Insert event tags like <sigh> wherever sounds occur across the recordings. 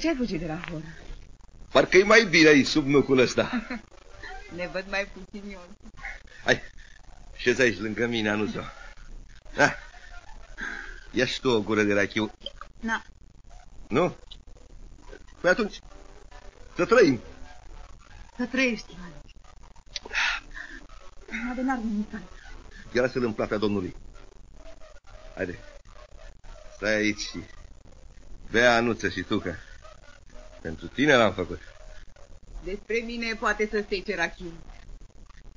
De ce ai fugit de la horă? Parcă-i mai bine aici, sub nucul ăsta. <laughs> Ne văd mai puțin eu. Hai, șezi aici lângă mine, Anuzo. Da. Ia și tu o gură de rachiu. Na. Nu? Păi atunci, să trăim. Să trăiești, Ioane. Ade n-ar nimic. Ia lasă-l în plata domnului. Haide. Stai aici și bea anuță și tu, că pentru tine l-am făcut. Despre mine poate să stece rachiul.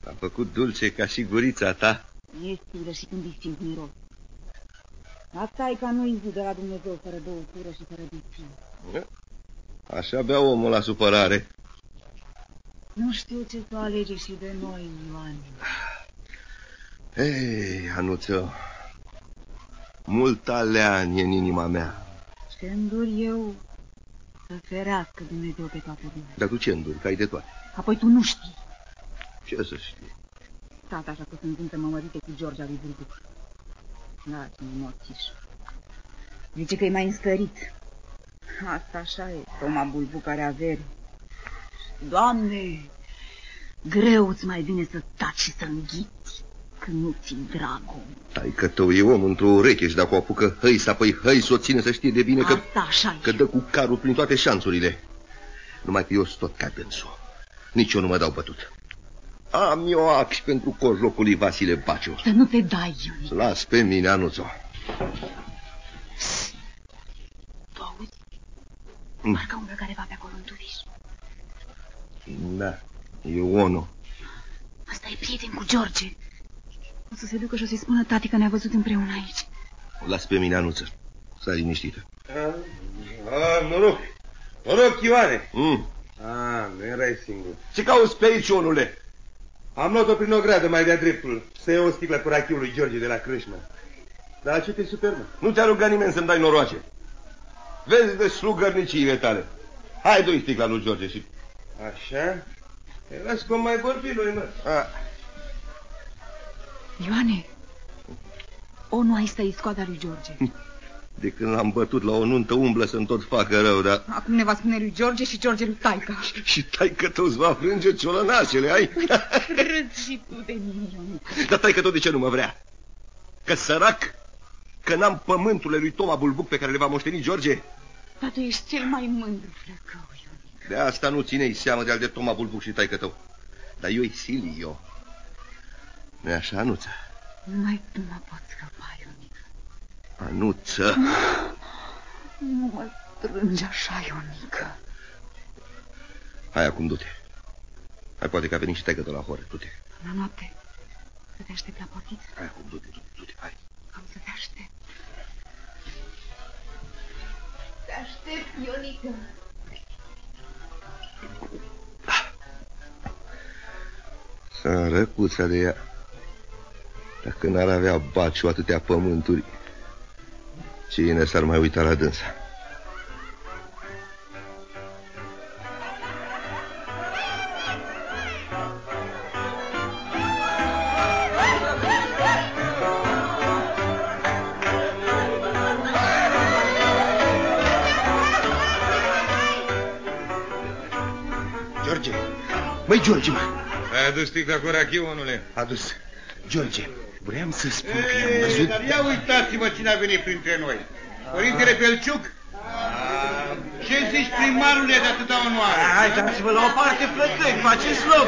L-am făcut dulce ca și gurița ta. E stilă și când îi simt miros. Asta e ca nu de la Dumnezeu fără băutură și fără discin. Așa bea omul la supărare. Nu știu ce să alege și de noi, Ioane. Ei, Anuță, mult alean e în inima mea. Ce îndur eu să ferească Dumnezeu pe toată lumea. Dar tu ce înduri, că ai de toate? Apoi tu nu știi. Ce să știi? Tata așa că sunt între mămărite cu Georgia lui Burduc. Da, ce moțiș. Zice că e mai înstărit. Asta așa e, Toma Bulbuc are avere. Doamne, greu îți mai vine să taci și să înghiți când nu ți dragul. Ai că tău e om într-o ureche și dacă o apucă hăi să apoi hăi să o ține să știe de bine că, Asta așa că dă cu carul prin toate șanțurile. Numai că eu sunt tot ca dânsul. Nici eu nu mă dau bătut. Am eu ax pentru cojlocul lui Vasile Baciu. Să nu te dai, Ionic. Las pe mine, Anuțo. Tu auzi? Mm. Parcă umblă careva pe acolo în turiș. Da, e Ono. Asta e prieten cu George. O să se ducă și o să-i spună tati că ne-a văzut împreună aici. Las pe mine, Anuță. Stai liniștită. A, noroc. Noroc, Ioane. Mm. A, nu erai singur. Ce cauți pe aici, Onule? Am luat-o prin o gradă mai de-a dreptul. Să iau o sticlă cu rachiul lui George de la Crâșmă. Dar ce te supermă? Nu te-a rugat nimeni să-mi dai noroace. Vezi de slugărniciile tale. Hai, doi sticla lui George și... Așa? E, las cum mai vorbi noi, mă. A, Ioane, o nu ai stai scoada lui George. <laughs> de când l-am bătut la o nuntă umblă să-mi tot facă rău, dar... Acum ne va spune lui George și George lui Taica. Și tai că tu îți va frânge ciolănașele, ai? Râzi și tu de mine, Ioanic. Dar tai că tot de ce nu mă vrea? Că sărac? Că n-am pământurile lui Toma Bulbuc pe care le va moșteni George? Dar tu ești cel mai mândru flăcău, Ioanic. De asta nu ținei seamă de-al de Toma Bulbuc și taică tău. Dar eu-i Silio. Nu așa, Anuță? Numai tu mă poți scăpa, Ioanic. Anuță, Nu mă strângi așa, Ioanică. hai acum du-te. Hai, poate că a venit și taică de la horă, du-te. La noapte să te aștept la portiță. Hai acum, du-te, du-te, du-te, hai. Am să te aștept. Te aștept, Ionică. Sărăcuța de ea. Dacă n-ar avea baciu atâtea pământuri, cine s-ar mai uita la dânsa? George, Măi, George, mă, ai adus sticla cu rachiu, onule? adus. George, vreau să spun că Ei, i-am văzut... Dar ia uitați-vă cine a venit printre noi. Părintele Pelciuc? Ce zici primarule de atâta onoare? Hai, dați-vă la o parte, plăcăi, faceți loc.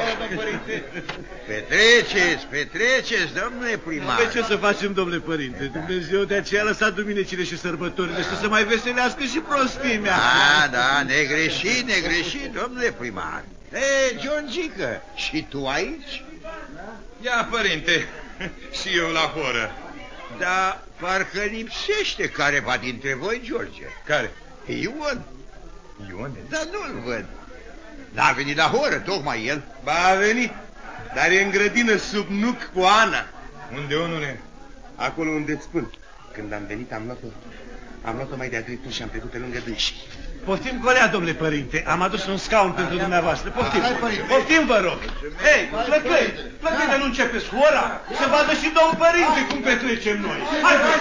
Petreceți, petreceți, domnule primar. Pe ce să facem, domnule părinte? Dumnezeu de aceea a lăsat duminicile și sărbătorile să se mai veselească și prostimea. Da, da, negreșit, negreșit, domnule primar. E, Giorgică, și tu aici? Ia, părinte, <laughs> și eu la horă. Da, parcă lipsește careva dintre voi, George. Care? Ion, Ione? dar nu-l văd. N-a venit la horă, tocmai el. Ba, a venit, dar e în grădină sub nuc cu Ana. Unde, onule? Acolo unde îți spun. Când am venit, am luat-o am luat-o mai de-a dreptul și am trecut pe lângă dânsi. Poftim colea, domnule părinte. Am adus un scaun pentru dumneavoastră. Poftim. Hai, părinte. Poftim, vă rog. Hei, plăcăi, plăcăi de nu începeți ora. Să vadă și domnul părinte cum petrecem noi. Hai, hai,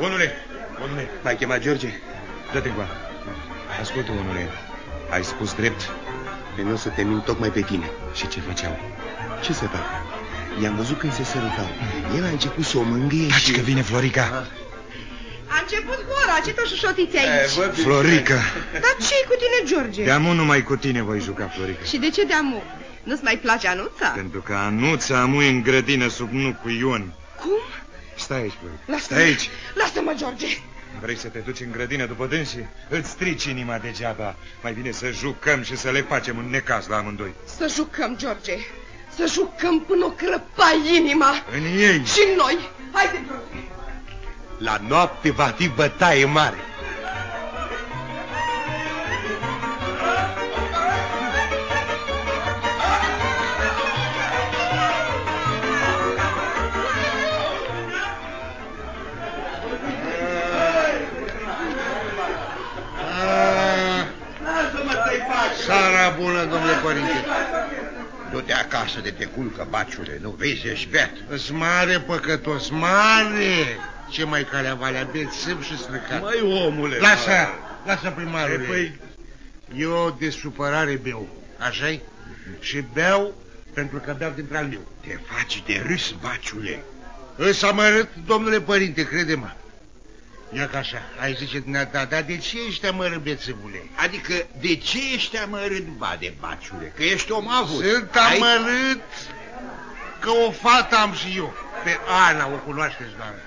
Onule, onule, m-ai chemat George? Dă-te încoa. Ascultă, onule, ai spus drept? Pe nu o să te mint tocmai pe tine. Și ce făceau? Ce să fac? I-am văzut când se sărutau. El a început să o mângâie Taci și... că vine Florica. A început cu ora, ce tot șușotiți aici? Florica. Dar ce cu tine, George? De-amu numai cu tine voi juca, Florica. Și de ce de-amu? Nu-ți mai place Anuța? Pentru că Anuța amu în grădină sub nu cu Ion. Cum? Stai aici, Florica. Lasă-mă. Stai aici. Lasă-mă, George. Vrei să te duci în grădină după dânsii? Îți strici inima degeaba. Mai bine să jucăm și să le facem un necaz la amândoi. Să jucăm, George. Să jucăm până o crăpa inima. În ei. Și noi. Haide, George. La noapte va fi bătaie mare. Sara bună, domnule părinte. Du-te acasă de te culcă, baciule, nu vezi, ești beat. Îs mare păcătos, mare! Ce mai calea valea, beți sâmb și străcat. Măi, omule, Lasă, lasă primarul. E, păi- Eu de supărare beau, așa-i? Și beau pentru că beau din prea meu. Te faci de râs, baciule. Îs amărât, domnule părinte, crede-mă. Ia ca așa, ai zice dumneata, dar de ce ești amărât, bețâvule? Adică, de ce ești amărât, ba de baciule? Că ești om avut. Sunt Ai- amărât că o fată am și eu. Pe Ana o cunoașteți, doamnă.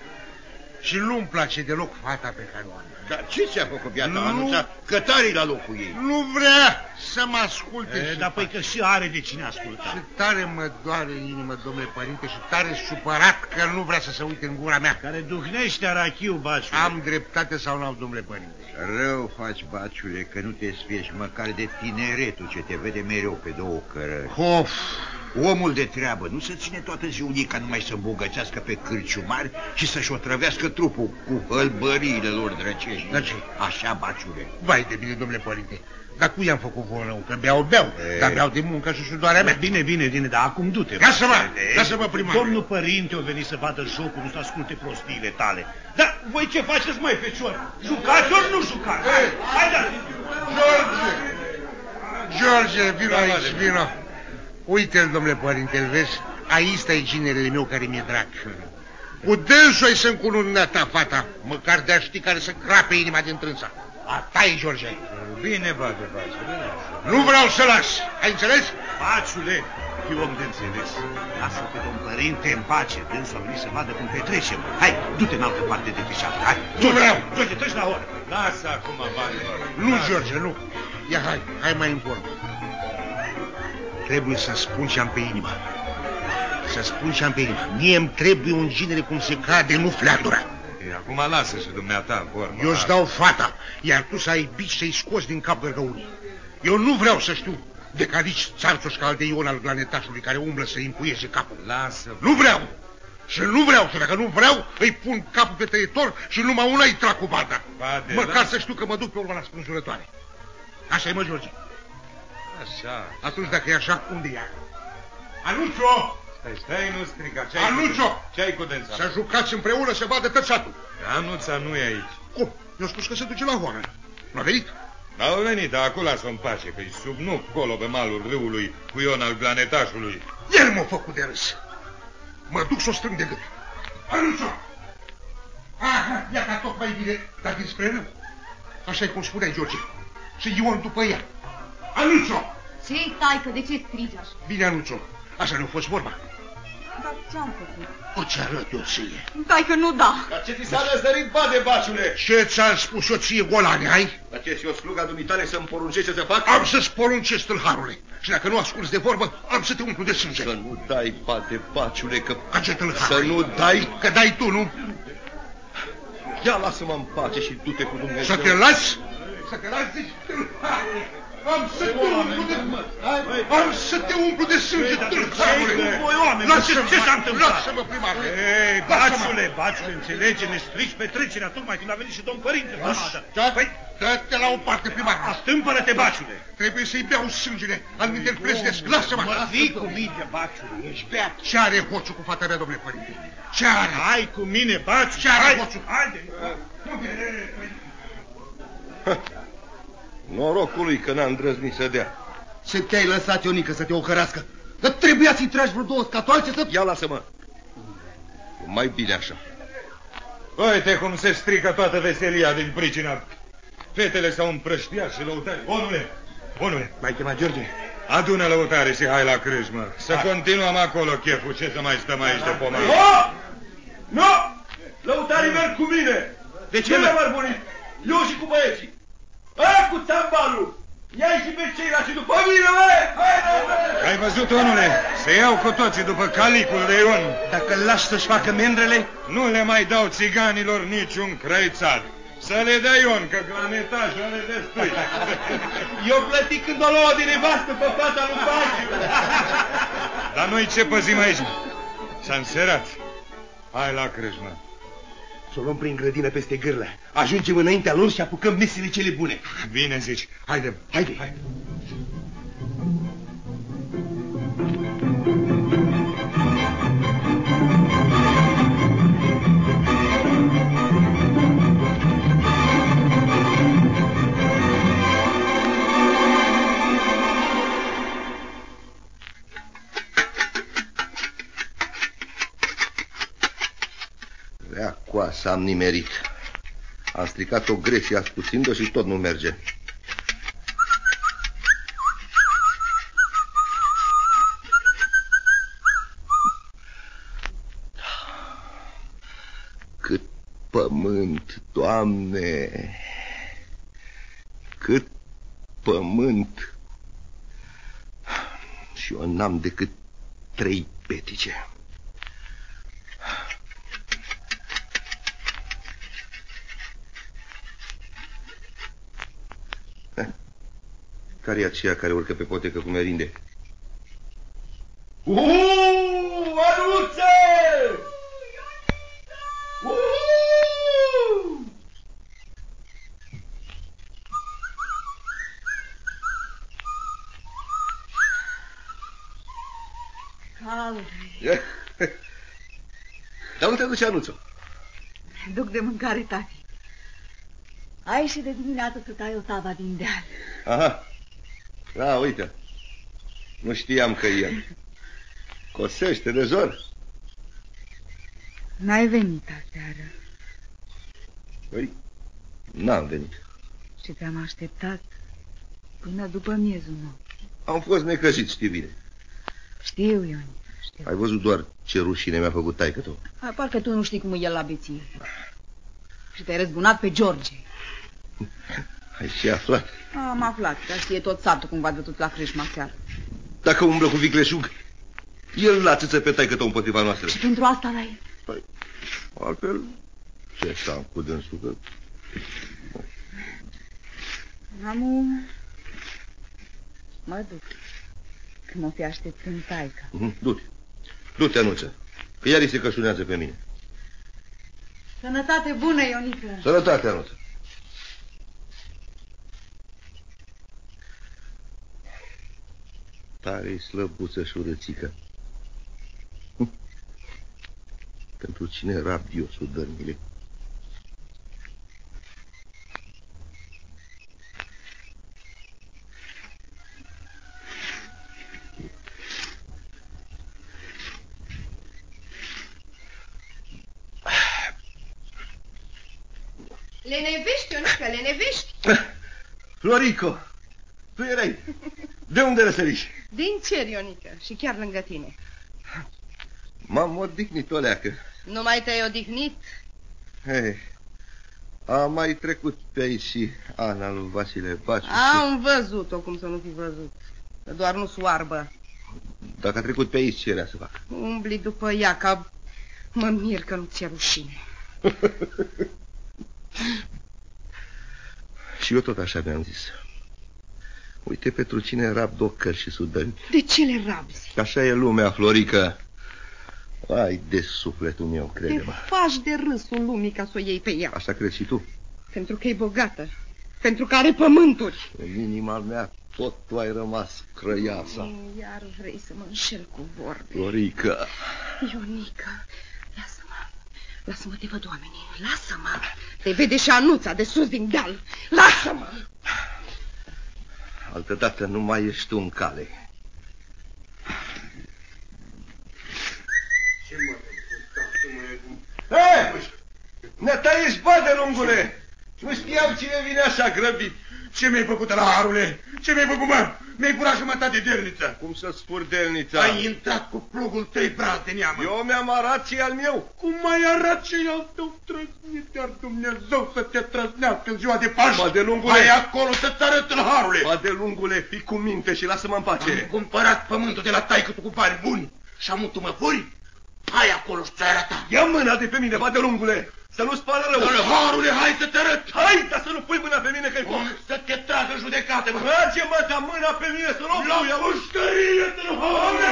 Și nu-mi place deloc fata pe care o am. Dar ce ți-a făcut viața Nu. anunța? Că tare la locul ei. Nu vrea să mă asculte E, și dar păi că și are de cine asculta. Și tare mă doare inima, domnule părinte, și tare supărat că nu vrea să se uite în gura mea. Care duhnește arachiu, baciu. Am dreptate sau nu, domnule părinte? Rău faci, baciule, că nu te sfiești măcar de tineretul ce te vede mereu pe două cărări. Of, Omul de treabă nu se ține toată ziunica numai să îmbogățească pe cârciumari și să-și otrăvească trupul cu hălbăriile lor drăcești. Da ce? Așa, baciule. vai de bine, domnule părinte. Dar cu i-am făcut vouă rău? Că beau, beau, E. dar beau de muncă și sudoarea mea. Bine, bine, bine, dar acum du-te. Lasă-mă, Haide. lasă-mă, primarul. Domnul părinte a venit să vadă jocul, nu să asculte prostiile tale. Dar voi ce faceți, mai fecior? Jucați ori nu jucați? Hai, da! George! George, vino aici, vino. Uite-l, domnule părinte, îl vezi? Aici stai ginerele meu care mi-e drag. Cu dânsul ai să-mi cununea ta fata, măcar de-a ști care să crape inima din trânsa. A ta e, George. Bine, bate, baciule. Nu vreau să las. Ai înțeles? Baciule, fi om de înțeles. Lasă pe domn părinte în pace. Dânsul a venit să vadă cum petrecem. Hai, du-te în altă parte de pișată. Hai, Nu vreau. George, treci la oră. Lasă acum, bate. Nu, George, nu. Ia, hai, hai mai în vorbă. Trebuie să spun ce am pe inimă. Să spun ce am pe inimă. Mie îmi trebuie un genere cum se cade, nu fleandura. E, acum lasă și dumneata vorba. Eu îți dau fata, iar tu să ai bici să-i scoți din cap gărgăunii. Eu nu vreau să știu de calici țarțoș ca al de Ion al planetașului care umblă să-i împuieze capul. Lasă. Nu vreau! Și nu vreau, și dacă nu vreau, îi pun capul pe tăietor și numai una îi trag cu barda. Bade, Măcar lasă. să știu că mă duc pe urma la spânzurătoare. Așa e, mă, George. Așa. Atunci, dacă e așa, unde e ea? Anuțo! Stai, stai, nu strica. Ce ai cu Anuțo! dânsa? Ce ai cu dânsa? Să jucați împreună să vadă tot satul. Anuța nu e aici. Cum? Eu spus că se duce la horă. Nu a venit? Au venit, dar acum lasă în pace, că sub nu colo pe malul râului cu Ion al planetașului. El m-a făcut de râs. Mă duc să o strâng de gât. Anuțo! Aha, ia ca tot mai bine, dar dinspre râu. așa e cum spuneai, George. Și Ion după ea. Anuțo! Ce-i, taică, de ce strigi așa? Bine, Anuțo, așa nu a fost vorba. Dar ce-am făcut? O ți arăt eu ție. Dai că nu da. Dar ce ți s-a răzărit, bade, baciule? Ce ți-am spus eu ție, golane, ai? Dar ce și o sluga dumitale să-mi poruncește să fac? Am să-ți poruncesc tâlharule. Și dacă nu asculți de vorbă, am să te umplu de sânge. Să nu dai, bade, baciule, că... Ca ce tâlharule. Să nu dai... Că dai tu, nu? Ia lasă-mă în pace și du-te cu Dumnezeu. Să te lași? Să te lași, zici, tâlharule. Am să te umplu de... Am să te umplu de sânge, tâlharule. Ce-i cu voi, oameni? Ce- ce s-a întâmplat? Lasă-mă, primarule. Ei, Lasă-mă. baciule, baciule, înțelege, ne strici petrecerea tocmai când a venit și domn părinte. Așa. Păi, Dă-te la o parte, primar. Astâmpără-te, baciule! Trebuie să-i beau sângele. Al minte plesnesc. Lasă-mă. Mă fii cu minte, baciule, ești beat. Ce are hoțul cu fata mea, domnule părinte? Ce are? Hai cu mine, baciule! Ce are Hai, hoțul? Haide! Norocului că n-a îndrăznit să dea. Ce te-ai lăsat, Ionică, să te ocărască? Că trebuia să-i tragi vreo două scatoalce să... Ia lasă-mă. E Mai bine așa. Uite cum se strică toată veselia din pricina. Fetele s-au împrăștiat și lăutare. Onule, onule, Mai chemat George? adună lăutare și hai la crâșmă. Să continuăm acolo cheful, ce să mai stăm aici de pomană. Nu! Nu! Lăutarii merg cu mine! De ce, Nu mă? le mărmurit! Eu și cu băieții! Aia cu țambalul! Ia-i și pe ceilalți și după mine, bă! Hai, hai, hai! Ai văzut, onule? Se iau cu toții după calicul de Ion. Dacă îl lași să-și facă mendrele, Nu le mai dau țiganilor niciun crăițat. Să le dea Ion, că glanetajul are destui. <laughs> Eu plăti când o luă din nevastă pe fata lui Baciu! Dar noi ce păzim aici? S-a înserat. Hai la crâșmă. Să o luăm prin grădină peste gârlă. Ajungem înaintea lor și apucăm mesele cele bune. Bine zici. Haide. Haide. Haide. Rea coasă am nimerit. Am stricat o gresie ascuțind-o și tot nu merge. Cât pământ, Doamne! Cât pământ! Și eu n-am decât trei petice. <laughs> Care e aceea care urcă pe potecă cu merinde? Uuu, Anuțe! Uuu! Calde. <laughs> Dar unde te duce anunțul? Duc de mâncare, tati. Ai și de dimineață să tai o tava din deal. Aha. Da, uite. Nu știam că e. Cosește de zor. N-ai venit aseară Păi, n-am venit. și te-am așteptat până după miezul nopții. Am fost necăjit, știi bine. Știu, Ion, știu. Ai văzut doar ce rușine mi-a făcut taică tu. A, Parcă tu nu știi cum e el la beție. Și te-ai răzbunat pe George. Ai și aflat. Am aflat, dar știe tot satul cum v-a dătut la crâșma seară. Dacă umblă cu vicleșug, el la țâță pe taică tău împotriva noastră. Și pentru asta l-ai... Păi, altfel, ce să cu dânsul că... Amu... Mă duc. Că mă fi așteptând taica. Mhm, Du-te, du-te, anunță, că iar îi se căsunează pe mine. Sănătate bună, Ionică! Sănătate, anunță. Tare-i slăbuță și urățică. Hm. Pentru cine rabiosul dărmile? Le nevești, Ionica, le nevești? Florico, tu erai. <laughs> De unde răsăriși? Din cer, Ionica, și chiar lângă tine. M-am odihnit o leacă. Nu mai te-ai odihnit? Hei, a mai trecut pe aici și Ana lui Vasile Baciu. și- Am văzut-o cum să nu fi văzut. Că Doar nu soarbă. Dacă a trecut pe aici, ce era să fac? Umbli după ea ca... Mă mir că nu ți-e rușine. <laughs> Și eu tot așa mi-am zis. Uite pentru cine rab docări și sudăni. De ce le rabzi? Așa e lumea, Florică. Ai de sufletul meu, Te crede-mă. faci de râsul lumii ca să o iei pe ea. Așa crezi și tu. Pentru că e bogată. pentru că are pământuri. În inima mea tot tu ai rămas crăiasa. Iar vrei să mă înșel cu vorbe. Florica. Ionica, lasă-mă. Lasă-mă, te văd oamenii. Lasă-mă. Te vede și șanuța de sus din deal. Lasă-mă. Altădată nu mai ești tu în cale. Ce mă Hei! Ne tăiești bade, lungule! Nu știam cine vine așa grăbit. Ce mi-ai făcut, Arule? Ce mi-ai făcut, mă? Mi-ai furat jumătate de delniță. Cum să-ți fur delnița? Ai intrat cu plugul trei braț de neamă. Eu mi-am arat și al meu. Cum mai arat și al tău trăznit, iar Dumnezeu să te trăznească în ziua de Paști. Ba de lungule. Hai acolo să-ți arăt harule. Ba de lungule, fii cu minte și lasă-mă în pace. Am cumpărat pământul de la taică tu cu bani buni și am tu mă furi? Hai acolo și ți arăta. Ia mâna de pe mine, ba de lungule. Să nu-ți pară rău. Harule, hai să te arăt. Hai, dar să nu pui mâna pe mine că-i foc. Să te tragă judecată, mă. Merge, mă, dar mâna pe mine să nu o La pui. auzi? pușcărie, tâlharule!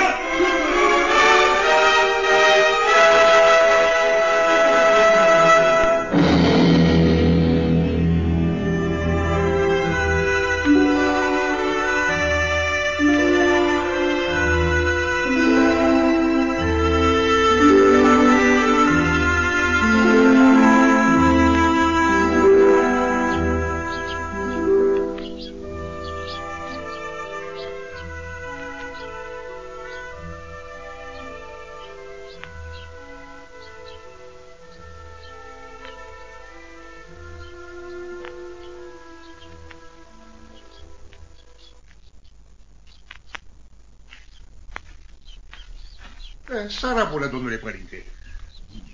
Sara bună, domnule părinte.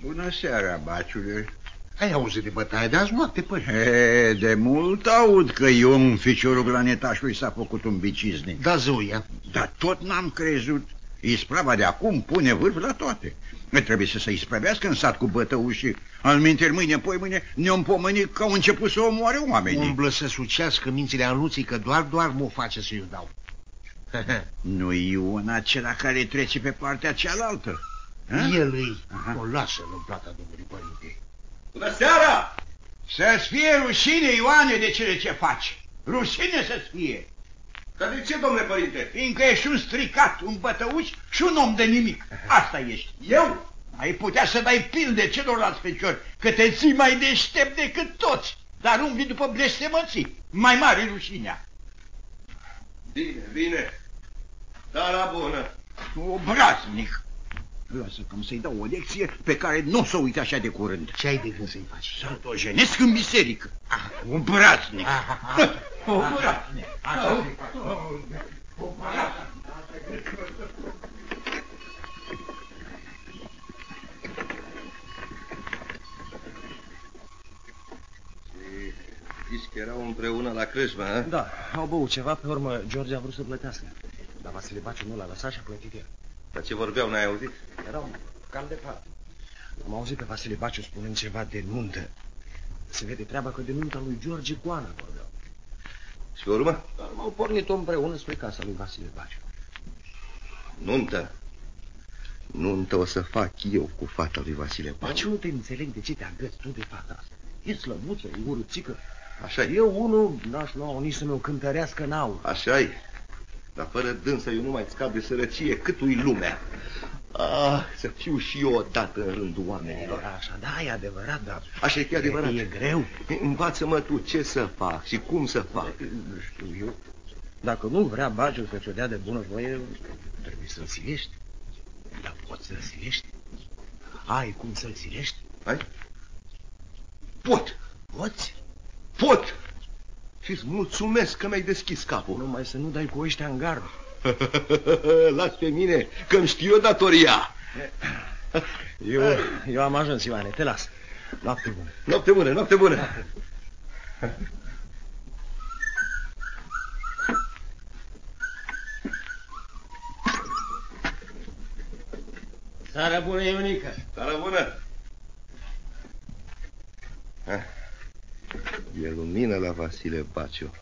Bună seara, baciule. Ai auzit de bătaie de azi noapte, părinte? E, de mult aud că Ion, ficiorul planetașului, s-a făcut un biciznic. Da, zăuia. Dar tot n-am crezut. Isprava de acum pune vârf la toate. Ne trebuie să se isprăvească în sat cu bătăușii. Al minter mâine, poi mâine, ne-om pomeni că au început să omoare oamenii. Umblă să sucească mințile anuții că doar, doar mă face să-i dau. <laughs> nu Ion acela care trece pe partea cealaltă. Ha? El îi. Aha. O lasă în plata domnului părinte. Bună seara! Să-ți fie rușine, Ioane, de cele ce faci. Rușine să-ți fie. Dar de ce, domnule părinte? Fiindcă ești un stricat, un bătăuș și un om de nimic. Asta ești. Eu? Ai putea să dai pilde celorlalți feciori, că te ții mai deștept decât toți, dar umbli după blestemății. Mai mare rușinea. Bine, bine. Dar la bună. Obraznic. Lasă că să-i dau o lecție pe care nu o să o uite așa de curând. Ce ai de gând să-i faci? Să-l dojenesc în biserică. Ah, obraznic. Obraznic. Zici că erau împreună la crâșmă, a? Da, au băut ceva, pe urmă George a vrut să plătească. Dar Vasile Baciu nu l-a lăsat și a plătit el. Dar ce vorbeau, n-ai auzit? Erau cam departe. Am auzit pe Vasile Baciu spunând ceva de nuntă. Se vede treaba că de nunta lui George cu Ana vorbeau. Și pe urmă? Dar m-au pornit-o împreună spre casa lui Vasile Baciu. Nuntă. Nuntă o să fac eu cu fata lui Vasile Dar Baciu. ce nu te înțeleg de ce te agăți tu de fata asta? E slăbuță, e urâțică. Așa e. Eu, unul, n-aș lua nici să mi-o cântărească în aur. Așa e. Dar fără dânsă eu nu mai scap de sărăcie cât ui lumea. Ah, să fiu și eu odată în rândul oamenilor. Era așa, da, e adevărat, dar... Așa e că e adevărat. E greu. Învață-mă tu ce să fac și cum să fac. Nu știu eu. Dacă nu vrea Bagiu să ți-o dea de bună voie, trebuie să-l silești. Dar poți să-l silești? Ai cum să-l silești? Ai? Pot, Poți? Pot. Și îți mulțumesc că mi-ai deschis capul. Numai să nu dai cu ăștia în gard. <laughs> Las pe mine, că-mi știu eu datoria. Eu, eu am ajuns, Ioane, te las. Noapte bună. Noapte bună, noapte bună. Seara bună, Ionica. Seara bună. Ah, E lumină la Vasile Baciu.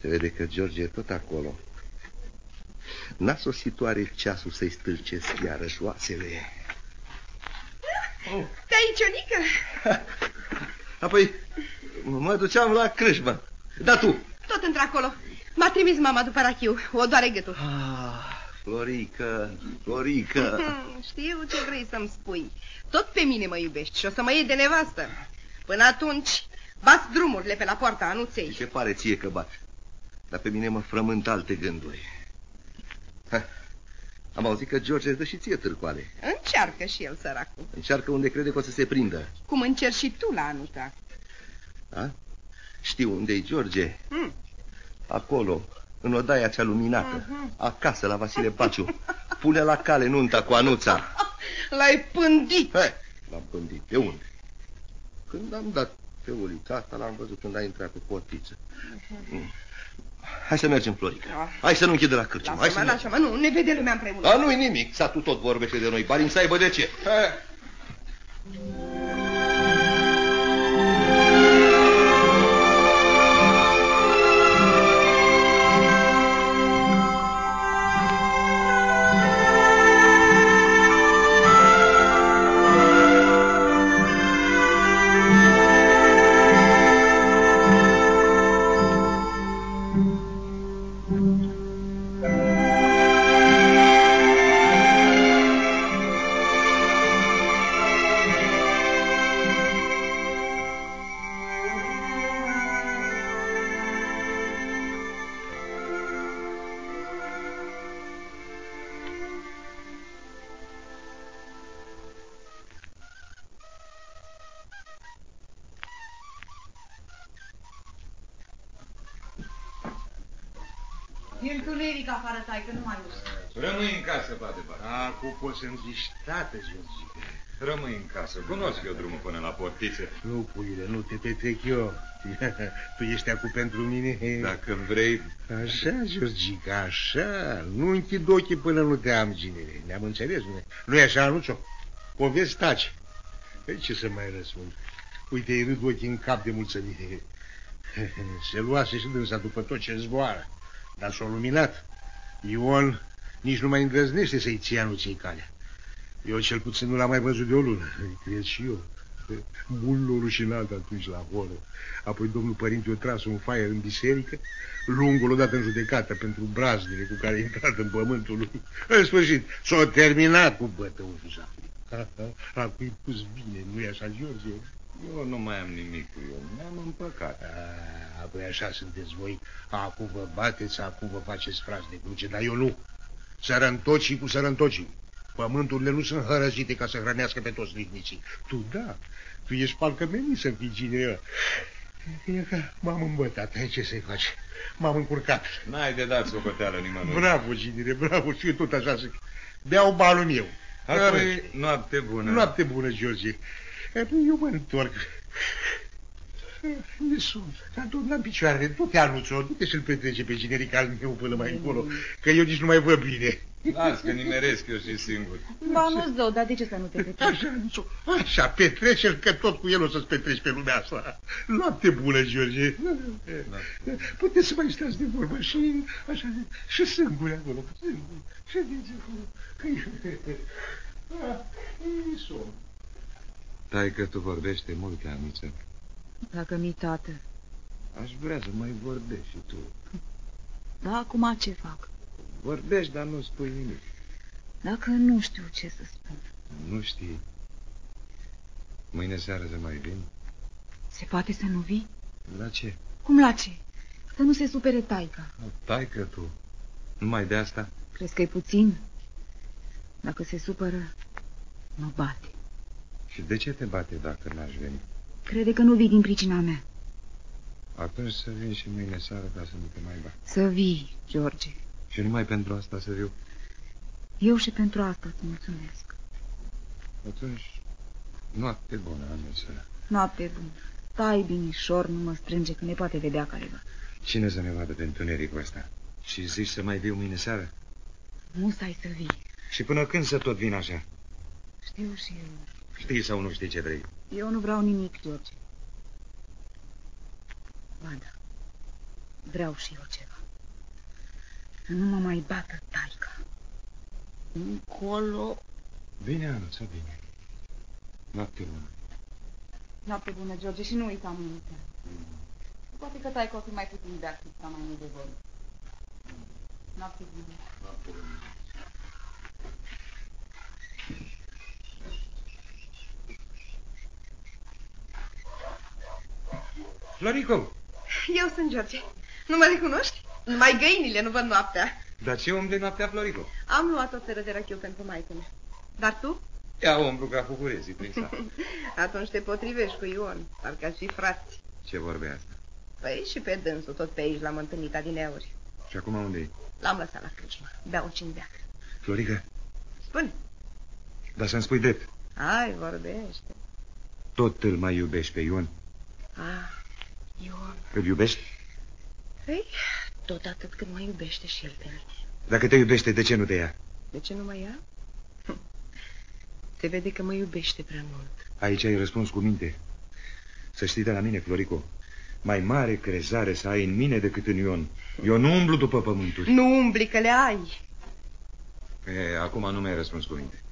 Se vede că George e tot acolo. N-a sosit oare ceasul să-i stâlcesc iarăși oasele? Pe aici, Ionica? <laughs> Apoi mă duceam la crâșmă. Da tu. Tot într-acolo. M-a trimis mama după rachiu. O doare gâtul. Ah, Florică, Florică. <laughs> Știu ce vrei să-mi spui. Tot pe mine mă iubești și o să mă iei de nevastă. Până atunci, bați drumurile pe la poarta anuței. Ce pare ție că bat? Dar pe mine mă frământ alte gânduri. Ha. Am auzit că George îți dă și ție târcoale. Încearcă și el, săracul. Încearcă unde crede că o să se prindă. Cum încerci și tu la anuta. Da? Știu unde e George. Hmm. Acolo, în odaia cea luminată. Mhm. Acasă, la Vasile Paciu. Pune la cale nunta cu anuța. <laughs> L-ai pândit. Hai, l-am pândit. De unde? Când am dat pe ulița asta, l-am văzut când a intrat pe portiță. Mm. Hai să mergem, Florica. Hai să nu închidă la cârciumă. Hai să Lasă-mă, mergem. lasă-mă, nu, ne vede lumea împreună. A, nu-i nimic. Satul tot vorbește de noi. Barim să aibă de ce. Hai. Acum poți să-mi zici, tată, Georgica. Rămâi în casă. Cunosc eu drumul până la portiță. Nu, puiule, nu te petrec eu. <laughs> tu ești acum pentru mine. Dacă vrei... Așa, Georgica, așa. Nu închid ochii până nu te am, ginere. Ne-am înțeles, nu Nu-i așa, Anuțo? O vezi, taci. Păi ce să mai răspund? Uite, îi râd ochii în cap de mulțumire. <laughs> Se luase și dânsa după tot ce zboară. Dar s-a luminat. Ion nici nu mai îndrăznește să-i ție anuții calea. Eu cel puțin nu l-am mai văzut de o lună. Cred și eu. Mult l rușinat atunci la horă. Apoi domnul părinte o tras un faier în biserică, lungul odată în judecată pentru brazdele cu care a intrat în pământul lui. În sfârșit, s-a terminat cu bătăușul Acum pus bine, nu-i așa, George? Eu nu mai am nimic cu el. Ne-am împăcat. A, apoi așa sunteți voi. Acum vă bateți, acum vă faceți frați de cruce, dar eu nu. Sărăntocii cu sărăntocii. Pământurile nu sunt hărăzite ca să hrănească pe toți livnicii. Tu da, tu ești parcă menit să fii cine E că m-am îmbătat, ai ce să-i faci? M-am încurcat. N-ai de dat socoteală nimănui. Bravo, Ginire, bravo, și eu tot așa zic. Beau balul meu. Apoi, noapte bună. Noapte bună, George. Apoi eu mă întorc. Ne sunt, dar tot la picioare, du-te, Anuțo, du-te și-l petrece pe generic al meu până mai încolo, că eu nici nu mai văd bine. Las că nimeresc eu și singur. Ba, nu zău, dar de ce să nu te petreci? Așa, Anuțo, așa, petrece-l, că tot cu el o să-ți petreci pe lumea asta. Noapte bună, George. Da. Puteți să mai stați de vorbă și, așa, și sânguri acolo, sânguri. Șediți acolo. Ah, e somn. Tai că tu vorbește mult, Aniță. Dacă mi tată. Aș vrea să mai vorbești și tu. Da, acum ce fac? Vorbești, dar nu spui nimic. Dacă nu știu ce să spun. Nu știi. Mâine seară să mai vin? Se poate să nu vii? La ce? Cum la ce? Să nu se supere taica. Tai că tu. Numai de asta? Crezi că e puțin? Dacă se supără, mă bate. Și de ce te bate dacă n-aș veni? Crede că nu vii din pricina mea. Atunci să vin și mâine seară ca să nu te mai bat. Să vii, George. Și numai pentru asta să viu. Eu și pentru asta îți mulțumesc. Atunci, noapte bună, Aniță. Noapte bună. Stai binișor, nu mă strânge, că ne poate vedea careva. Cine să ne vadă pe întunericul ăsta? Și zici să mai viu mâine seară? Musai să vii. Și până când să tot vin așa? Știu și eu. Știi sau nu știi ce vrei? Eu nu vreau nimic, George. Ba da. Vreau și eu ceva. Să nu mă mai bată taica. Încolo. Bine, Anuța, bine. Noapte bună. Noapte bună, George, și nu uita multe. Poate că tai fi mai puțin de activ sau mai mult de vorbă. Noapte bună. Noapte bună. Florico! Eu sunt George. Nu mă recunoști? Numai găinile nu văd noaptea. Dar ce umbli noaptea, Florico? Am luat o țără de rachiu pentru maică mea. Dar tu? Ia umblu ca fucurezii prin sat. <laughs> Atunci te potrivești cu Ion, parcă ați fi frați. Ce vorbe asta? Păi și pe dânsul, tot pe aici l-am întâlnit adineauri. Și acum unde e? L-am lăsat la crâșmă. Beau cindeac. Florica? Spune. Dar să-mi spui drept. Hai, vorbește. Tot îl mai iubești pe Ion? Ah, Ion. Îl iubești? Păi, tot atât cât mă iubește și el pe mine. Dacă te iubește, de ce nu te ia? De ce nu mă ia? Se vede că mă iubește prea mult. Aici ai răspuns cu minte. Să știi de la mine, Florico, mai mare crezare să ai în mine decât în Ion. Eu nu umblu după pământuri. Nu umbli, că le ai. E, acum nu mi-ai răspuns cu minte.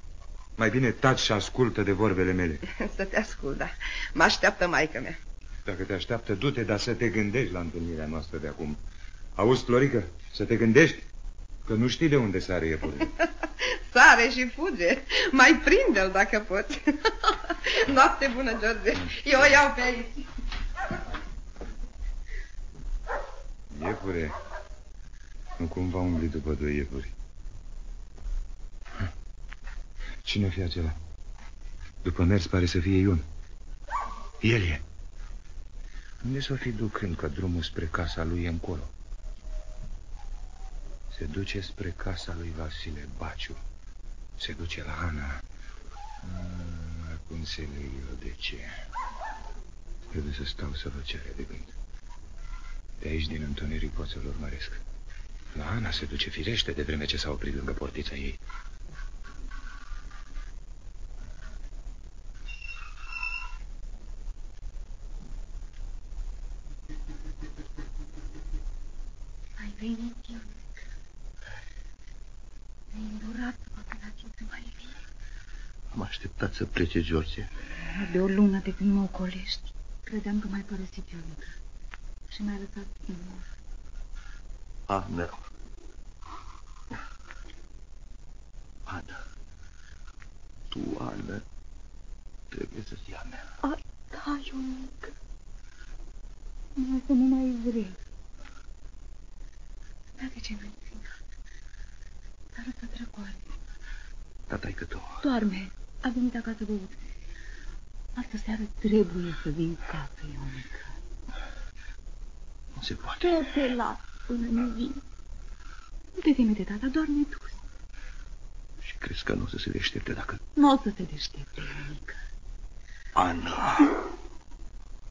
Mai bine taci și ascultă de vorbele mele. <laughs> Să te ascult, da. Mă așteaptă maică mea. Dacă te așteaptă, du-te, dar să te gândești la întâlnirea noastră de acum. Auzi, Florică, să te gândești că nu știi de unde sare iepure. <laughs> Sare și fuge. Mai prinde-l dacă poți. <laughs> Noapte bună, George. Eu o iau pe aici. Iepure, nu cumva umbli după doi iepuri. Cine fi acela? După mers pare să fie Ion. El e. Unde s-o fi ducând că drumul spre casa lui e încolo? Se duce spre casa lui Vasile Baciu. Se duce la Ana. Mm, acum înțeleg eu de ce. Trebuie să stau să vă cere de gând. De aici, din întuneric, pot să-l urmăresc. La Ana se duce firește de vreme ce s-a oprit lângă portița ei. Ai venit, Ionic. Ai îndurat până la ce mai bine. Am așteptat să plece, George. De o lună de când mă ocolești, credeam că mai părăsit Ionica. Și mi-a lăsat singur. Ana. Ana. Tu, Ana, trebuie să fii a mea. A, da, Ionica. Numai să nu mai vrei. Dar de ce nu-i ținat? Arătă drăgoare. Da, taică tu. Doarme. A venit acasă băut. Astă seară trebuie să vin casă, Ionica. Nu se poate. Te te las până nu vin. Nu te teme de tata, doarme tu. Și crezi că nu o să se deștepte dacă... Nu o să se deștepte, Ionica. Ana!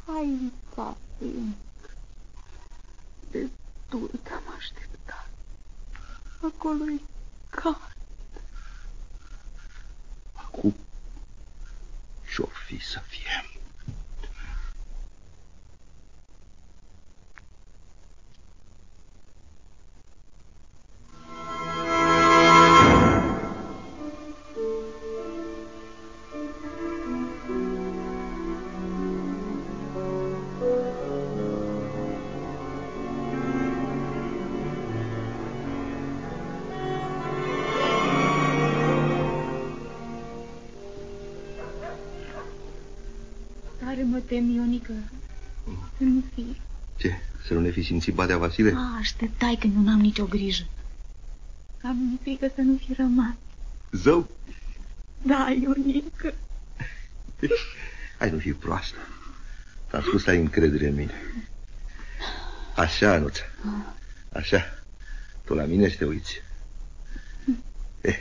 Hai în casă, Ionica. Destul te-am așteptat. Acolo e cald. Acum ce-o fi să fie? Simțit badea, Vasile? A, așteptai că nu am nicio grijă. Am frică să nu fi rămas. Zău? Da, Ionica. <laughs> Hai, nu fi proastă. T-am spus să ai încredere în mine. Așa, Anuță. Așa. Tu la mine și te uiți. <laughs> Eh,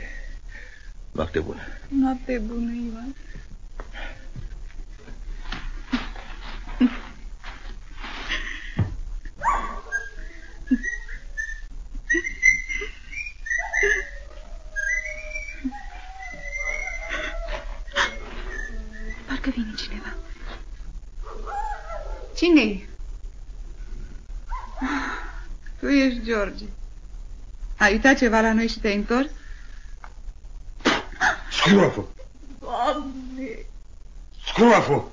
noapte bună. Noapte bună, Ioan. <laughs> Parcă vine cineva. Cine-i? Tu ești George. Ai uitat ceva la noi și te-ai întors? Scruafă! Doamne! Scruafă!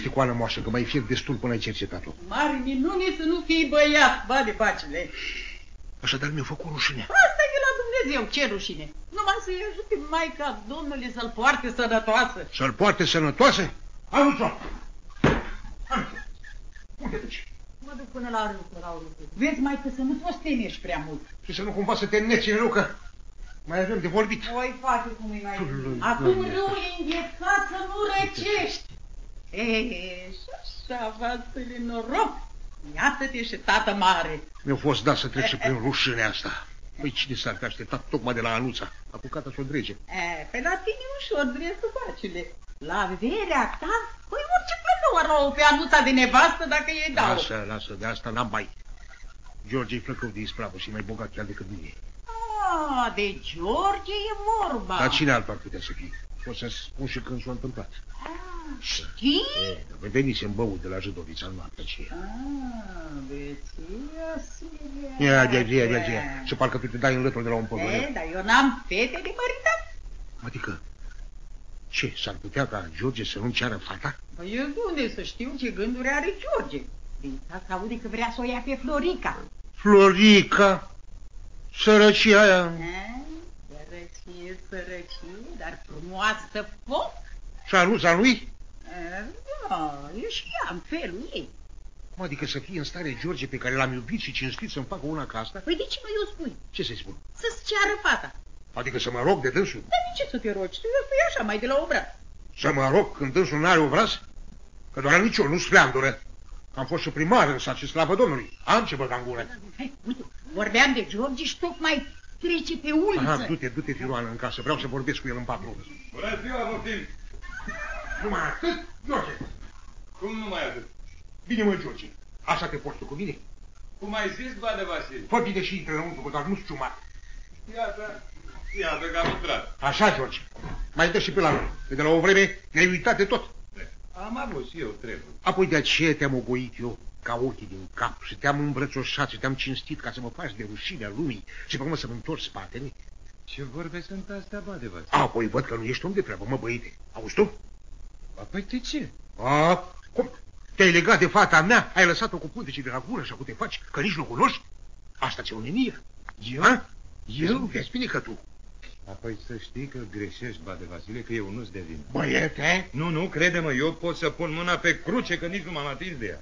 Grăiește cu moașă, că mai fie destul până ai cercetat-o. Mari minune să nu fii băiat, bade bacile. Așadar mi-a făcut rușine. Asta e la Dumnezeu, ce rușine. Numai să-i ajute Maica Domnului să-l poarte sănătoasă. Să-l poarte sănătoasă? Anunț-o! Unde duci? Mă duc până la râu, la râu. Vezi, mai că să nu poți temești prea mult. Și să nu cumva să te neți în râu, că mai avem de vorbit. Oi, face cum e mai Lui Acum Doamne. râul e înghețat să nu răcești. E, și așa, față-le noroc. Iată-te și tată mare. Mi-a fost dat să trec și prin rușinea asta. Păi cine s-ar fi așteptat tocmai de la Anuța? Apucata și o drege. E, pe la tine ușor, drept bacile. La verea ta, păi orice plăcă o pe anuța de nevastă dacă e dau. Lasă, lasă, de asta n-am mai. George e flăcău de ispravă și mai bogat chiar decât mine. Ah, de George e vorba. Dar cine altul ar putea să fie? O să spun și când s-a întâmplat. Știi? E, dar venisem băut de la Jădovița în noaptea aceea. Ah, beția Silvia. Ia, de aceea, de aceea. Și parcă tu te dai în lătul de la un E, păgăleu. dar eu n-am fete de măritat. Adică, ce, s-ar putea ca George să nu ceară fata? Păi eu de unde să știu ce gânduri are George? Din asta aude că vrea să o ia pe Florica. Florica, sărăcia aia. A, Sărăcie, sărăcie, dar frumoasă foc. Și anuța lui? A, Da, e și ea în felul ei. Cum adică să fie în stare George pe care l-am iubit și cinstit să-mi facă una ca asta? Păi de ce nu eu spui? Ce să-i spun? Să-ți ceară fata. Adică să mă rog de dânsul? Dar de ce să te rogi? Tu eu spui așa, mai de la obraz. Să mă rog când dânsul n-are obraz? Că doar nici eu nu spleandură. Am fost și primar în sat și slavă Domnului. Am ce băga în gură. Hai, uite, vorbeam de George și tocmai trece pe uliță. Aha, du-te, du-te, Firoană, în casă. Vreau să vorbesc cu el în patru. Bună ziua, Moftim! Numai atât, George. Cum nu mai atât? Bine, mă, George. Așa te porți tu cu mine? Cum ai zis, Bade Vasile? Fă bine și intră înăuntru, că doar nu-ți ciumat. Iată, iată că am intrat. Așa, George. Mai dă și pe la lui. Că de la o vreme ne-ai uitat de tot. Am avut și eu treburi. Apoi de aceea te-am ogoit eu ca ochii din cap și te-am îmbrățoșat și te-am cinstit ca să mă faci de rușinea lumii și pe urmă să-mi întorci spatele. Ce vorbe sunt astea, Bade Vasile? Apoi văd că nu ești om de treabă, mă băite. Auzi tu? Apoi de ce? A, cum? Te-ai legat de fata mea, ai lăsat-o cu puntecii de la gură și acum te faci că nici nu cunoști? Asta ți-e o nenie. Eu? Ha? Eu? Vezi bine că tu. Apoi să știi că greșești, Bade Vasile, că eu nu-ți devin. Băiete? Nu, nu, crede-mă, eu pot să pun mâna pe cruce, că nici nu m-am atins de ea.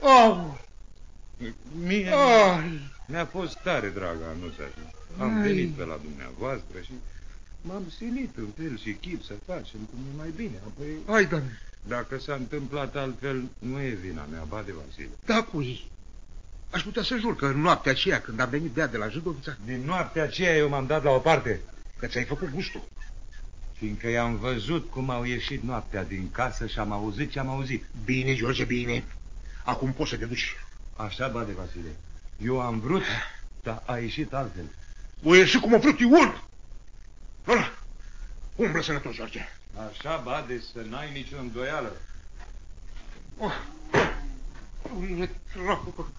Oh, Mie oh. mi-a fost tare dragă anuța. Am Ai. venit pe la dumneavoastră și m-am silit în fel și chip să facem cum e mai bine. Apoi, Hai, doamne. dacă s-a întâmplat altfel, nu e vina mea, Bade Vasile. Da, cui? Aș putea să jur că în noaptea aceea, când am venit de ea de la Jădovița, Din noaptea aceea eu m-am dat la o parte, că ți-ai făcut gustul. fiindcă i-am văzut cum au ieșit noaptea din casă și am auzit ce am auzit. Bine, George, bine. Acum poți să te duci. Așa, Bade Vasile. Eu am vrut, dar a ieșit altfel. O ieși cum o vrut Ion. Ăla, umblă sănătos, George. Așa, Bade, să n-ai nicio îndoială. Oh. Unde dracu?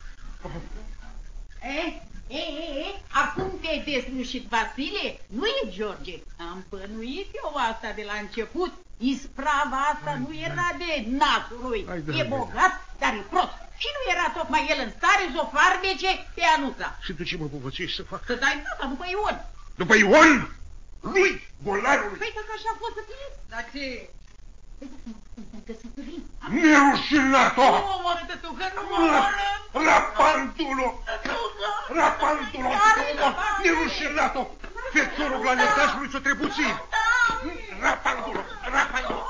E, e, e, e, acum te-ai deslușit, Vasile? Nu e George. Am pănuit eu asta de la început. Isprava asta nu era de nasul lui. Hai, E dragă. bogat, dar e prost. Și nu era tocmai el în stare să o farmece pe Anuța. Și tu ce mă povățești să fac? Să dai fata după Ion. După Ion? Lui, bolarului. Păi dacă așa a fost să fie. Dar ce? Păi dacă nu suntem căsătorii. Nerușinat-o! Nu omorâ de tu, că nu mă omorâm. Rapantulo! Rapantulo! Nerușinat-o! Feciorul planetașului să trebuții! Rapantulo! Rapantulo!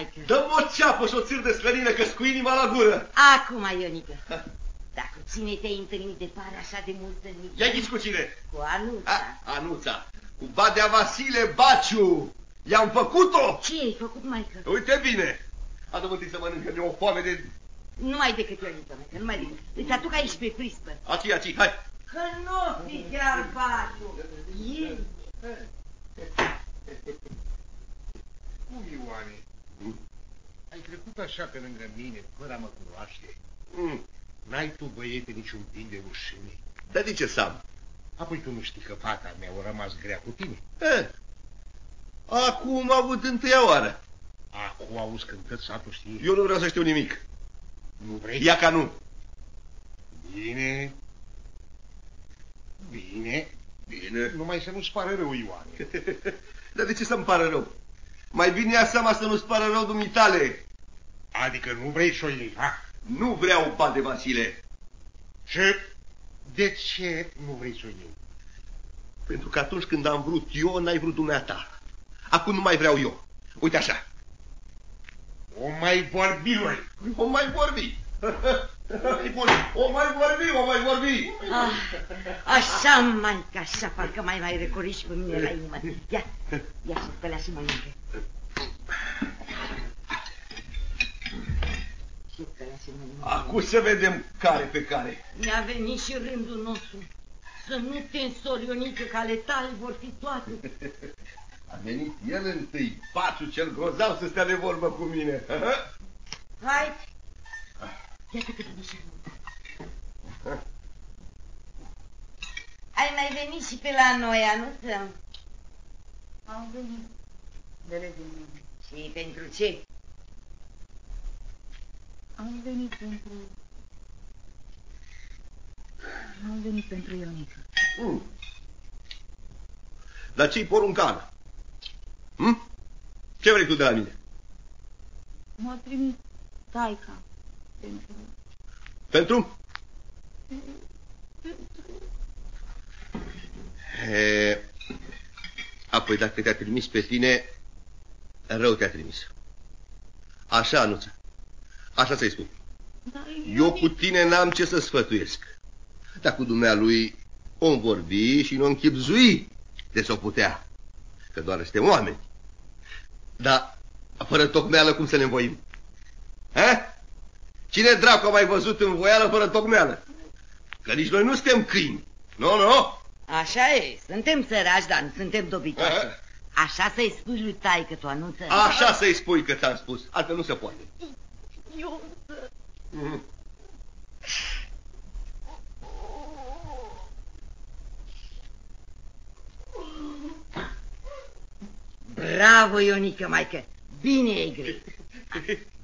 Ioane, maică? Dă-mi o ceapă și o țir de slănină, că cu inima la gură. Acum, Ionică. Dacă cine te-ai întâlnit de pare așa de mult în Ia ghiți cu cine? Cu Anuța. A, Anuța. Cu Badea Vasile Baciu. I-am făcut-o. Ce ai făcut, maică? Uite bine. Adu-mă întâi să mănâncă de o foame de... Numai decât Ionică, maică, numai decât. Îți aduc aici pe prispă. Aci, aci, hai. Că nu fi chiar Baciu. E. Cum, Ioane? Ai trecut așa pe lângă mine, fără a mă cunoaște. Mm. N-ai tu, băiete, niciun pic de rușine. Dar de ce să am? Apoi tu nu știi că fata mea a rămas grea cu tine. Eh. Acum am avut întâia oară. Acum auzi când tot satul știe. Eu nu vreau să știu nimic. Nu vrei? Ia ca nu. Bine. Bine. Bine. Numai să nu-ți pară rău, Ioane. <laughs> Dar de ce să-mi pară rău? Mai bine ia seama să nu-ți pară rău dumitale. Adică nu vrei să o iei, ha? Nu vreau bani de Vasile. Și de ce nu vrei să o iei? Pentru că atunci când am vrut eu, n-ai vrut dumneata. Acum nu mai vreau eu. Uite așa. O mai vorbi, noi. O mai vorbi. <laughs> <laughs> O mai vorbi, o mai vorbi. Ah, așa, maică, așa, parcă mai mai recoriși pe mine la inimă. Ia, ia să spălea și mănâncă. Și spălea și mănâncă. Acum să vedem care pe care. Mi-a venit și rândul nostru. Să nu te însori, Ionică, că ale tale vor fi toate. A venit el întâi, paciu cel grozav, să stea de vorbă cu mine. <laughs> Hai, iată cât de Ai mai venit și pe la noi, Anuță? Am venit de revenire. Și pentru ce? Am venit pentru... Am venit pentru Ionica. Mm. Dar ce-i poruncana? Hm? Ce vrei tu de la mine? M-a trimis taica pentru... Pentru? E, apoi dacă te-a trimis pe tine, rău te-a trimis. Așa, Anuță. Așa să-i spun. Dar Eu cu tine n-am ce să sfătuiesc. Dar cu dumnealui om vorbi și nu închipzui de s-o putea. Că doar suntem oameni. Dar fără tocmeală cum să ne învoim? Ha? Cine dracu a mai văzut în voială fără tocmeală? Că nici noi nu suntem câini. Nu, nu. Așa e, suntem săraci, dar nu suntem dobitoși. Așa să-i spui lui taică tu, Anuță? Așa să-i spui că ți-am spus. Altfel nu se poate. Eu... Mm. Bravo, Ionică, maică! Bine e grei. <laughs>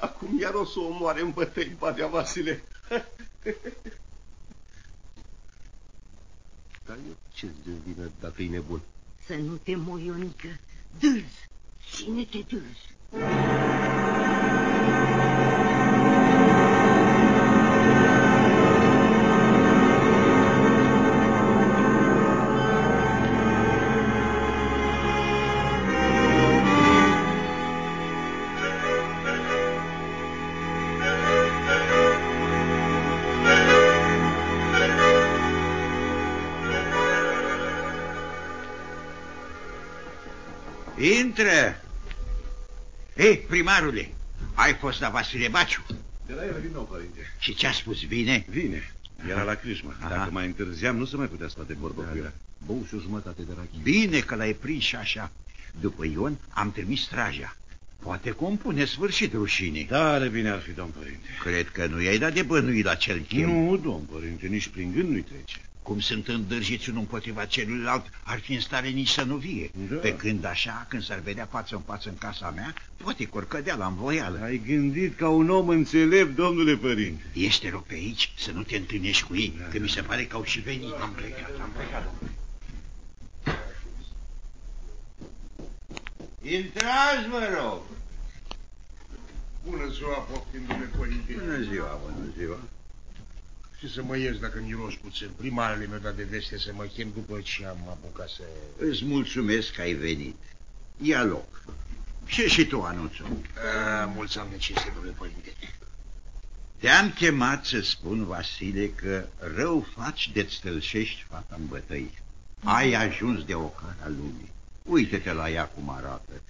Acum iar o să o omoare în bătăi, Badea Vasile. <laughs> Dar eu ce-ți de vină dacă e nebun? Să nu te mori, Ionică. Dârz, ține-te dârz. Intră! Ei, primarule, ai fost la Vasile Baciu? De la el din nou, părinte. Și ce-a spus, vine? Vine. Era la crismă. Aha. Dacă mai întârziam, nu se mai putea sta de vorbă Da, cu da. el. Bău și o jumătate de rachie. Bine că l-ai prins și așa. După Ion am trimis straja. Poate compune sfârșit rușinii. Tare bine ar fi, domn părinte. Cred că nu i-ai dat de bănuit la cel chem. Nu, domn părinte, nici prin gând nu-i trece. Cum sunt îndârjiți unul împotriva celuilalt, ar fi în stare nici să nu vie. Da. Pe când așa, când s-ar vedea față în față în casa mea, poate că cădea la învoială. Ai gândit ca un om înțelept, domnule părinte. Ești te rog pe aici să nu te întâlnești cu ei, că mi se pare că au și venit. Am plecat, am plecat. Intrați, mă rog. Bună ziua, poftim, domnule părinte. Bună ziua, bună ziua. Și să mă ies dacă miros puțin. Primarele mi-a dat de veste să mă chem după ce am apucat să... Îți mulțumesc că ai venit. Ia loc. Și și tu, Anuțu. A, mulți ani de cinste, domnule părinte. Te-am chemat să spun, Vasile, că rău faci de-ți stâlșești fata în bătăi. Ai ajuns de o cara lumii. Uite-te la ea cum arată.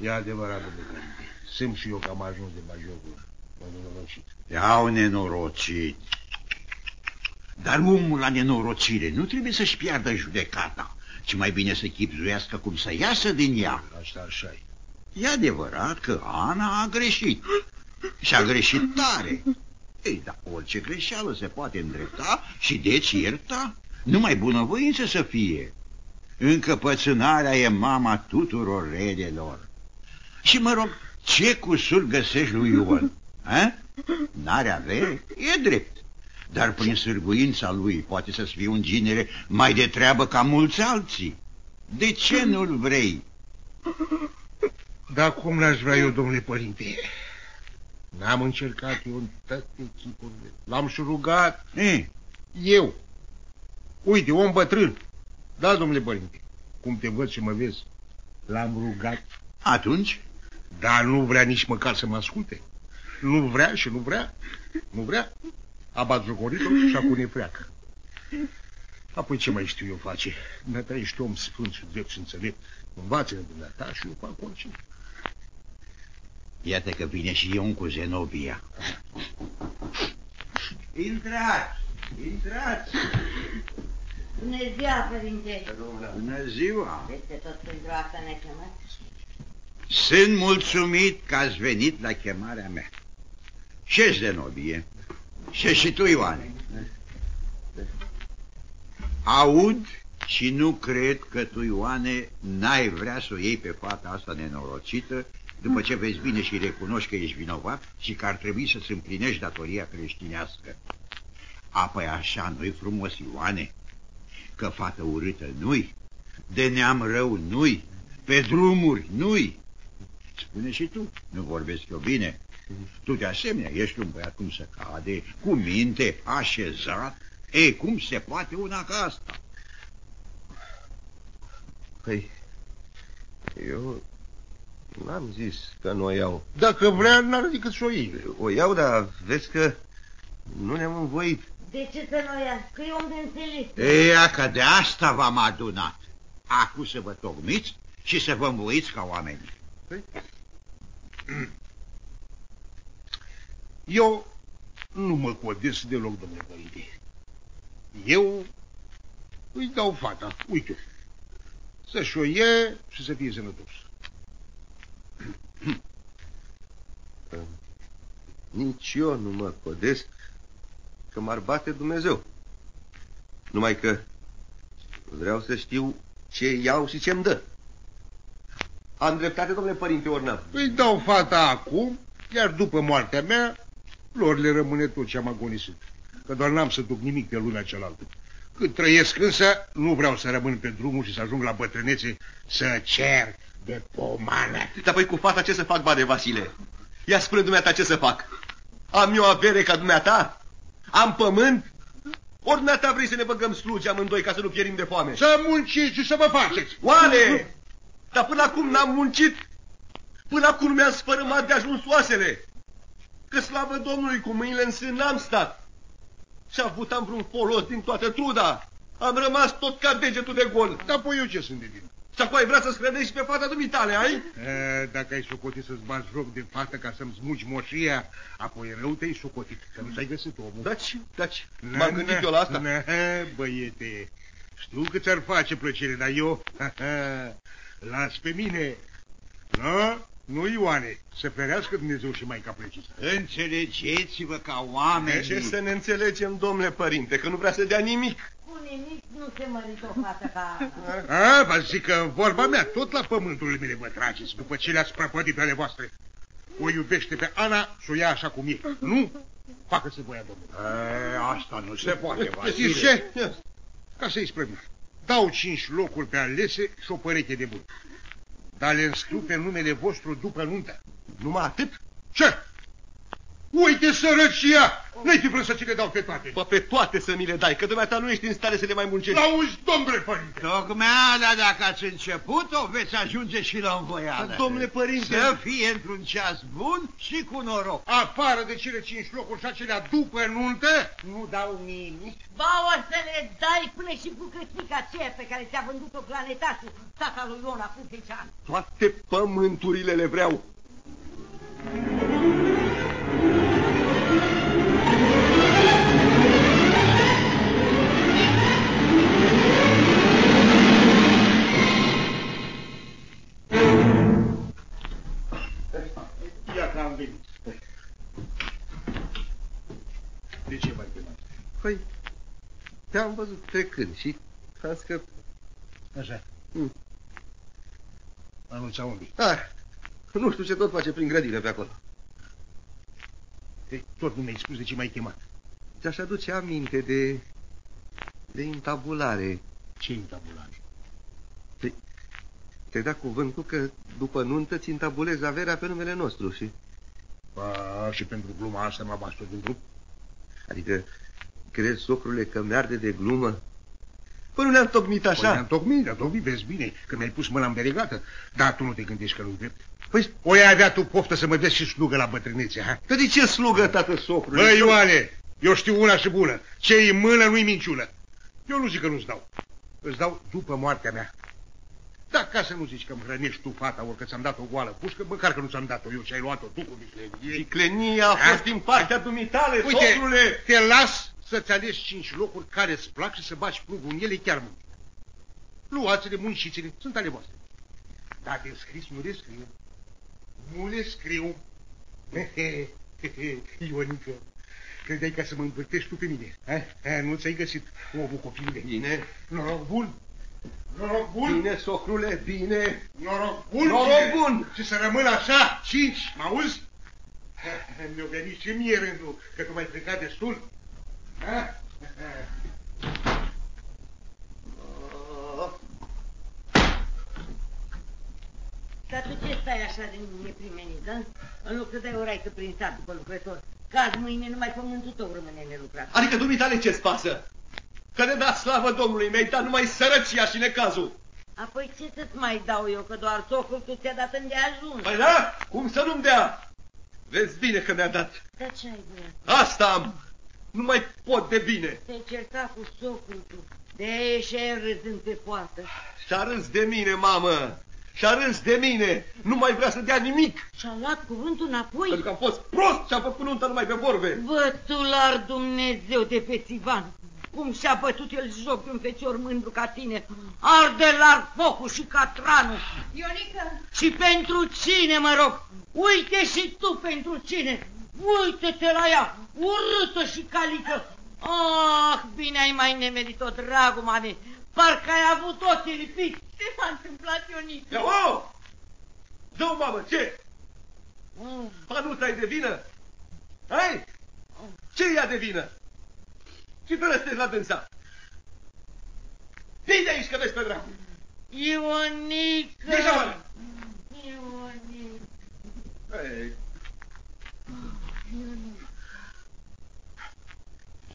E adevărat, domnule părinte. Sunt și eu că am ajuns de bajocul. M-am nenorocit. Te-au nenorocit. Dar omul la nenorocire nu trebuie să-și piardă judecata, ci mai bine să chipzuiască cum să iasă din ea. Asta așa e. E adevărat că Ana a greșit. Și a greșit tare. Ei, dar orice greșeală se poate îndrepta și deci ierta. Numai bunăvoință să fie. Încăpățânarea e mama tuturor relelor. Și mă rog, ce cusur găsești lui Ion? <laughs> A? N-are avere? E drept. Dar prin sârguința lui poate să-ți fie un ginere mai de treabă ca mulți alții. De ce nu-l vrei? Dar cum n-aș vrea eu, domnule părinte? N-am încercat eu în toate chipurile. L-am și rugat. E? Eu. Uite, om bătrân. Da, domnule părinte. Cum te văd și mă vezi. L-am rugat. Atunci? Dar nu vrea nici măcar să mă asculte. Nu vrea și nu vrea. Nu vrea. A bat jocorit-o și acum ne freacă. Apoi ce mai știu eu face? Dumneata ești om sfânt și drept și înțelept. Învață-ne dumneata și eu fac orice. Iată că vine și eu cu Zenobia. Intrați! Intrați! Bună ziua, părinte. Bună ziua! Peste tot pentru asta ne chemat. Sunt mulțumit că ați venit la chemarea mea. Ce Zenobie? Și și tu, Ioane. Aud și nu cred că tu, Ioane, n-ai vrea să o iei pe fata asta nenorocită după ce vezi bine și recunoști că ești vinovat și că ar trebui să-ți împlinești datoria creștinească. Apoi așa nu-i frumos, Ioane, că fată urâtă nu-i, de neam rău nu-i, pe drumuri nu-i. Spune și tu, nu vorbesc eu bine. Tu de asemenea ești un băiat cum să cade, cu minte, așezat. Ei, cum se poate una ca asta? Păi, eu n-am zis că nu o iau. Dacă vrea, n-ar decât să o iei. O iau, dar vezi că nu ne-am învoit. De ce să nu ia? Că e om de înțeles. Ea că de asta v-am adunat. Acum să vă tocmiți și să vă învoiți ca oameni. Păi? Eu nu mă codesc deloc, domnule părinte. Eu îi dau fata, uite să-și o ie și să fie sănătos. <clears throat> Nici eu nu mă codesc că m-ar bate Dumnezeu. Numai că vreau să știu ce iau și ce-mi dă. Am dreptate, domnule părinte Ornă. Îi dau fata acum, iar după moartea mea, lor le rămâne tot ce am agonisit. Că doar n-am să duc nimic pe lumea cealaltă. Cât trăiesc însă, nu vreau să rămân pe drumul și să ajung la bătrânețe să cer de pomană. Dar păi cu fata ce să fac, bade Vasile? Ia spune dumneata ce să fac. Am eu avere ca dumneata? Am pământ? Ori dumneata vrei să ne băgăm slugi amândoi ca să nu pierim de foame? Să munciți și să vă faceți! Oale! Dar până acum n-am muncit. Până acum mi-am sfărâmat de ajuns oasele. Că slavă Domnului, cu mâinile în sân n-am stat. Și avut am vreun folos din toată truda. Am rămas tot ca degetul de gol. Dar apoi eu ce sunt de vină? Și acum ai vrea să-ți credești pe fata dumitale, ai? E, dacă ai socotit să-ți bați joc de fată ca să-mi smugi moșia, apoi rău te-ai socotit, că nu ți-ai găsit omul. Daci, daci, m-am gândit eu la asta. Na, băiete, știu că ți-ar face plăcere, dar eu, <laughs> las pe mine. Nu? Nu, Ioane, să ferească Dumnezeu și mai plecița. Înțelegeți-vă ca oameni. Ce să ne înțelegem, domnule părinte, că nu vrea să dea nimic. Cu nimic nu se mărită o fată ca Ana. A, vă zic că vorba mea, tot la pământurile mele vă trageți, după ce le-ați prăpădit pe ale voastre. O iubește pe Ana și o ia așa cum e. Nu? Facă-se voia, domnule. E, asta nu se poate, Vasile. Știți ce? Ca să-i sprăvim. Dau cinci locuri pe alese și o păreche de bun. Dar le înscriu pe numele vostru după nuntă. Numai atât? Ce? Uite sărăcia! Nu-i fi vrut să ți le dau pe toate. Bă, pe toate să mi le dai, că dumneata nu ești în stare să le mai muncești. L-auzi, domnule părinte. Tocmai, dar dacă ați început-o, veți ajunge și la învoială. Dar, domnule părinte... Să fie într-un ceas bun și cu noroc. Afară de cele cinci locuri și acelea după nuntă, nu dau nimic. Ba, o să le dai până și bucățica aceea pe care ți-a vândut-o planetașul, tata lui Ion acum 10 ani. Toate pământurile le vreau. Ia te-am văzut trecând și am scăpat. Așa. Mm. Anunța unde? Ah, nu știu ce tot face prin grădină pe acolo. Ei, tot nu mi-ai spus de ce m-ai chemat. Ți-aș aduce aminte de... de intabulare. Ce intabulare? Te, te-ai dat cuvântul că după nuntă ți intabulezi averea pe numele nostru și... Ba, și pentru gluma asta m-a bastă din grup? Adică, crezi, socrule, că mi-arde de glumă? Păi nu ne-am tocmit așa. Păi ne-am tocmit, ne-am tocmit, vezi bine, că mi-ai pus mâna învelegată. Dar tu nu te gândești că nu drept. Păi, o ai avea tu poftă să mă vezi și slugă la bătrânețe, ha? Că de ce slugă, tată socrule? Băi, Ioane, eu știu una și bună. Ce-i în mână nu-i minciună. Eu nu zic că nu-ți dau. Îți dau după moartea mea. Da, ca să nu zici că îmi hrănești tu fata, ori că ți-am dat o goală pușcă, măcar că nu ți-am dat-o eu și ai luat-o tu cu viclenie. Viclenia a fost din partea dumitale, Uite, socrule! te las să-ți alegi cinci locuri care îți plac și să baci plugul în ele chiar mult. Luați-le, munciți-le, sunt ale voastre. Dar de scris nu le scriu. Nu le scriu. <laughs> Ionică, credeai ca să mă învârtești tu pe mine. Ha? Ha, nu ți-ai găsit omul copilule. Bine. Noroc bun. Noroc bun. Bine, socrule, bine. Noroc bun. Noroc ce- bun. Și să rămân așa, cinci, mă auzi? <laughs> Mi-a venit și mie rândul, că tu m-ai plecat destul. Ha? <laughs> Dar tu ce stai așa de neprimenit, da? În loc să dai o raică prin sat după lucrător. Că azi mâine numai pământul tău rămâne nelucrat. Adică dumitale ce-ți pasă? Că ne da slavă Domnului, mi-ai dat numai sărăcia și necazul. Apoi ce să-ți mai dau eu, că doar socul tu ți-a dat îndeajuns. Păi da? Cum să nu-mi dea? Vezi bine că mi-a dat. Dar ce ai voia? Asta am. Nu mai pot de bine. Te-ai certat cu socul tu. De-aia ești aia râzând pe poartă. Și-a râs de mine, mamă. Și-a râs de mine. Nu mai vrea să dea nimic. Și-a luat cuvântul înapoi. Pentru că am fost prost și am făcut nuntă numai pe vorbe. Bătular Dumnezeu de pe țivan! Cum și-a bătut el joc de un fecior mândru ca tine! Arde larg focul și catranul! Ionică, Și pentru cine, mă rog? Uite și tu pentru cine! Uite-te la ea, urâtă și calică! Ah, bine ai mai nemerit-o, dragul mame! Parcă ai avut ochii lipiți! ce s-a întâmplat, Ionică? Ia, oh! Dă mamă, ce? Mm. Panuța e de vină? Hai? Ce ea de vină? Și te răstezi la dânsa. Vii de aici că vezi pe dracu. Ionică! Vii și afară. Ionică! Ei.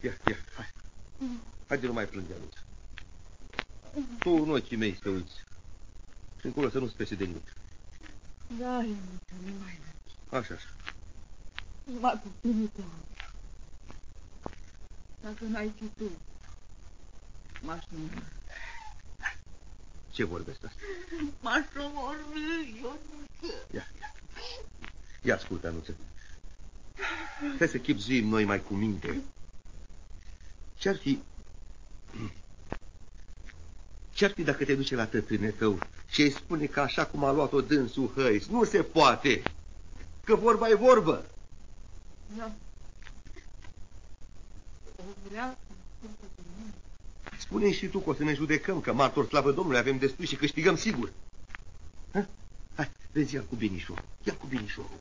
Ia, ia, hai. Haide, nu mai plânge, Anuț. Tu în ochii mei să te uiți. Și încolo să nu-ți pese de nimic. Da, Ionuță, nu mai Așa, așa. numai cu primita. Dacă n-ai fi tu, m-aș omorâ. Ce vorbești asta? M-aș omorâ, Ionuță. Ia, ia. Ia ascultă, Anuță. Trebuie să chipzuim noi mai cu minte. Ce-ar fi... Ce-ar fi dacă te duce la tătrâne tău și îi spune că așa cum a luat-o dânsul hăis, nu se poate, că vorba e vorbă. Da. O vrea să spune și tu că o să ne judecăm, că martor slavă Domnului avem destui și câștigăm sigur. Ha? Hai, vezi, ia cu binișorul, ia cu binișorul.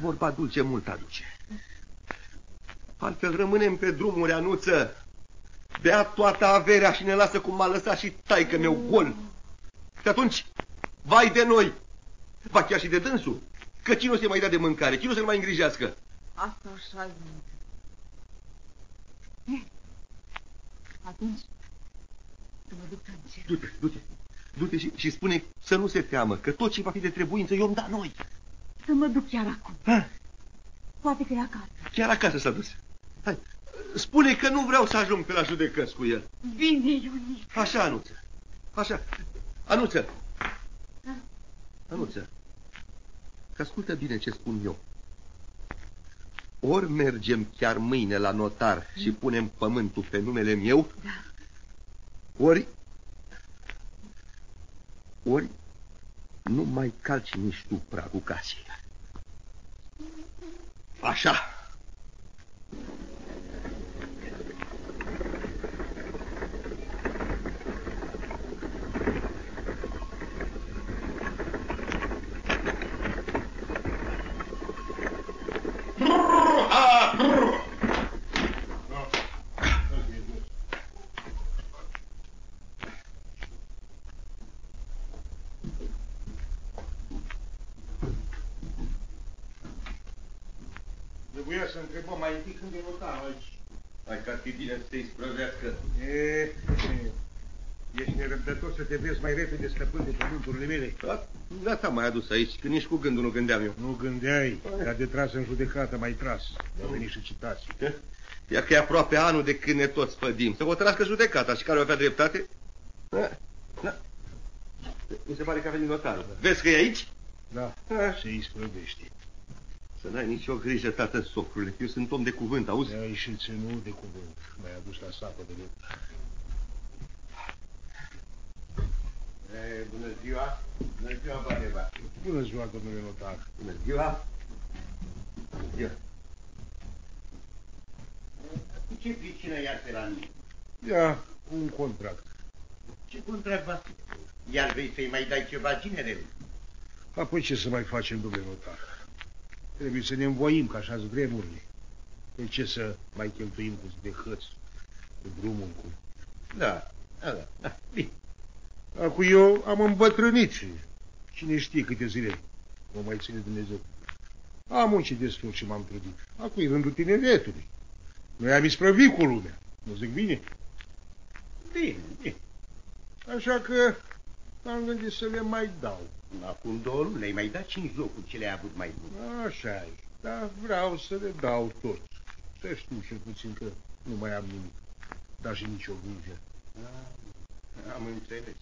Vorba dulce mult aduce. Altfel rămânem pe drumuri, anuță. Bea toată averea și ne lasă cum m-a lăsat și taică meu gol. Și atunci, vai de noi, va chiar și de dânsul. Că cine o să mai dea de mâncare, cine o să-l mai îngrijească? Asta așa, Ionuță. Atunci, să mă duc în cer. Du-te, du-te. Du-te și, și spune să nu se teamă, că tot ce va fi de trebuință eu îmi da noi. Să mă duc chiar acum. Ha? Poate că e acasă. Chiar acasă s-a dus. Hai, spune că nu vreau să ajung pe la judecăți cu el. Bine, Ionică. Așa, Anuță. Așa. Anuță. Anuță. Că ascultă bine ce spun eu. Ori mergem chiar mâine la notar și punem pământul pe numele meu, Da. ori... Ori nu mai calci nici tu pragul casei. Așa. Trebuia să întrebăm mai întâi când e notarul aici. Hai că ar fi bine să te isprăvească. E, ești nerăbdător să te vezi mai repede stăpân de pământurile mele. Da, da, ta m-ai adus aici, că nici cu gândul nu gândeam eu. Nu gândeai, dar de tras în judecată mai tras. Au venit și citații. Ia că e aproape anul de când ne toți spădim. Să hotărască judecata și care o avea dreptate? Da. da. Mi se pare că a venit notarul. Vezi că e aici? Da, se isprăvește. Să n-ai nicio grijă, tată socrule. Eu sunt om de cuvânt, auzi? Ai și ținut de cuvânt. M-ai adus la sapă de lucru. E, bună ziua. Bună ziua, Badeva. Bună ziua, domnule notar. Bună ziua. Bună ziua. Cu ce pricină iată la mine? Ia, cu un contract. Ce contract va fi? Iar vrei să-i mai dai ceva ginerele? Apoi ce să mai facem, domnule notar? Trebuie să ne învoim, ca așa vremurile. De ce să mai cheltuim cu de hăți, cu drumul, cu... Da, da, da, da. Bine. Acum eu am îmbătrânit și cine știe câte zile mă mai ține Dumnezeu. Am muncit destul și m-am trudit. Acum e rândul tineretului. Noi am isprăvit cu lumea. Nu zic bine? Bine, bine. Așa că am gândit să le mai dau. Acum două luni le-ai mai dat cinci locuri ce le-ai avut mai bun. Așa e. Dar vreau să le dau tot. Să știu cel puțin că nu mai am nimic. Dar și nicio grijă. Am înțeles.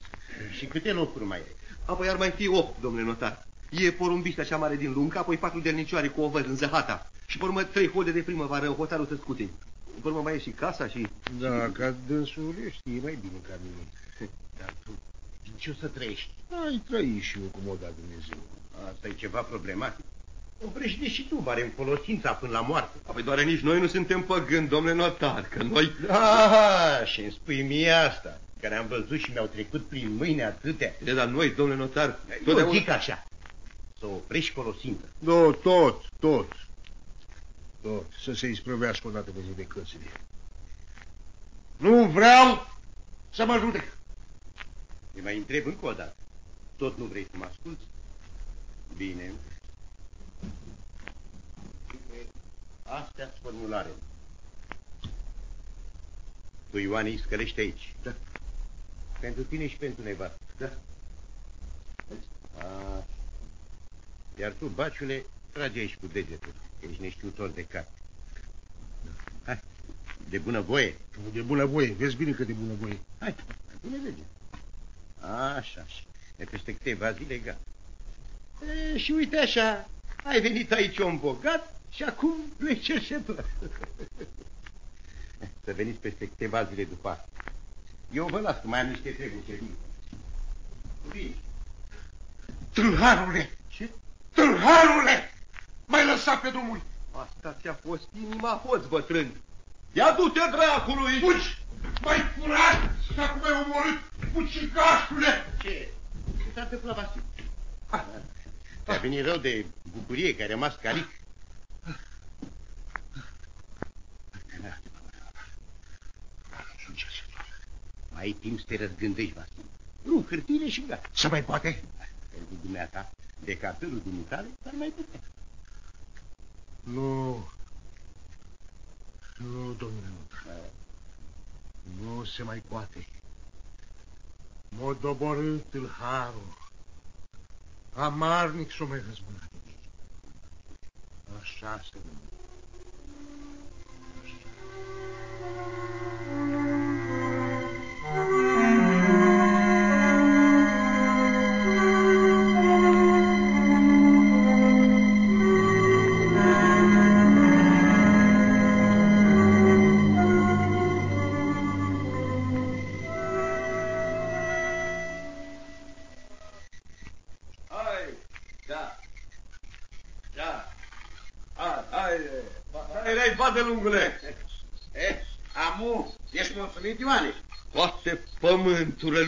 Și câte locuri mai ai? Apoi ar mai fi opt, domnule notar. E porumbiștea cea mare din luncă, apoi patru dernicioare cu ovăr în zăhata. Și pe urmă trei hode de primăvară în hotarul Tăscuteni. Pe urmă mai e și casa și... Da, ca dânsul le știe mai bine ca mine. <laughs> Dar tu, din ce o să trăiești? Ai trăit și eu cum o da Dumnezeu. Asta e ceva problematic. Oprește și tu, bare în folosința până la moarte. Apoi doar nici noi nu suntem păgâni, domnule notar, că noi... Aha, și îmi spui mie asta, care am văzut și mi-au trecut prin mâine atâtea. E, dar noi, domnule notar, Eu totdeauna... zic așa, să oprești folosința. Da, tot, tot. Tot. Să se isprăvească odată pe judecățile. Nu vreau să mă judec. Te mai întreb încă o dată. Tot nu vrei să mă asculți? Bine. Astea sunt formulare. Tu, Ioane, îi scălești aici. Da. Pentru tine și pentru nevastă. Da. A, iar tu, baciule, trage aici cu degetul. Ești neștiutor de cap. Hai, de bună voie. De bună voie. Vezi bine că de bună voie. Hai, pune lege. Așa, așa. E peste câteva zile gata. E, și uite așa, ai venit aici om bogat și acum pleci cerșetor. <laughs> Să veniți peste câteva zile după asta. Eu vă las, că mai am niște treburi ce vin. Vin. Tâlharule! Ce? Tâlharule! Mai lăsat pe drumul. Asta ți-a fost inima hoț, bătrân. Ia du-te, dracului! Fugi! Mai furat! Și acum ai omorât pucicașule! Ce? Ce s-a întâmplat, Vasile? Ah, Ți-a venit rău de bucurie că ai rămas calic. Mai ai timp să te răzgândești, Vasile. Nu, hârtiile și gata. Să mai poate? Pentru dumneata, de cartelul dumitale, dar mai putea. Nu. Nu, domnule, nu se mai poate. M-a doborât tâlharul. Amarnic s-o mai răzbunat. Așa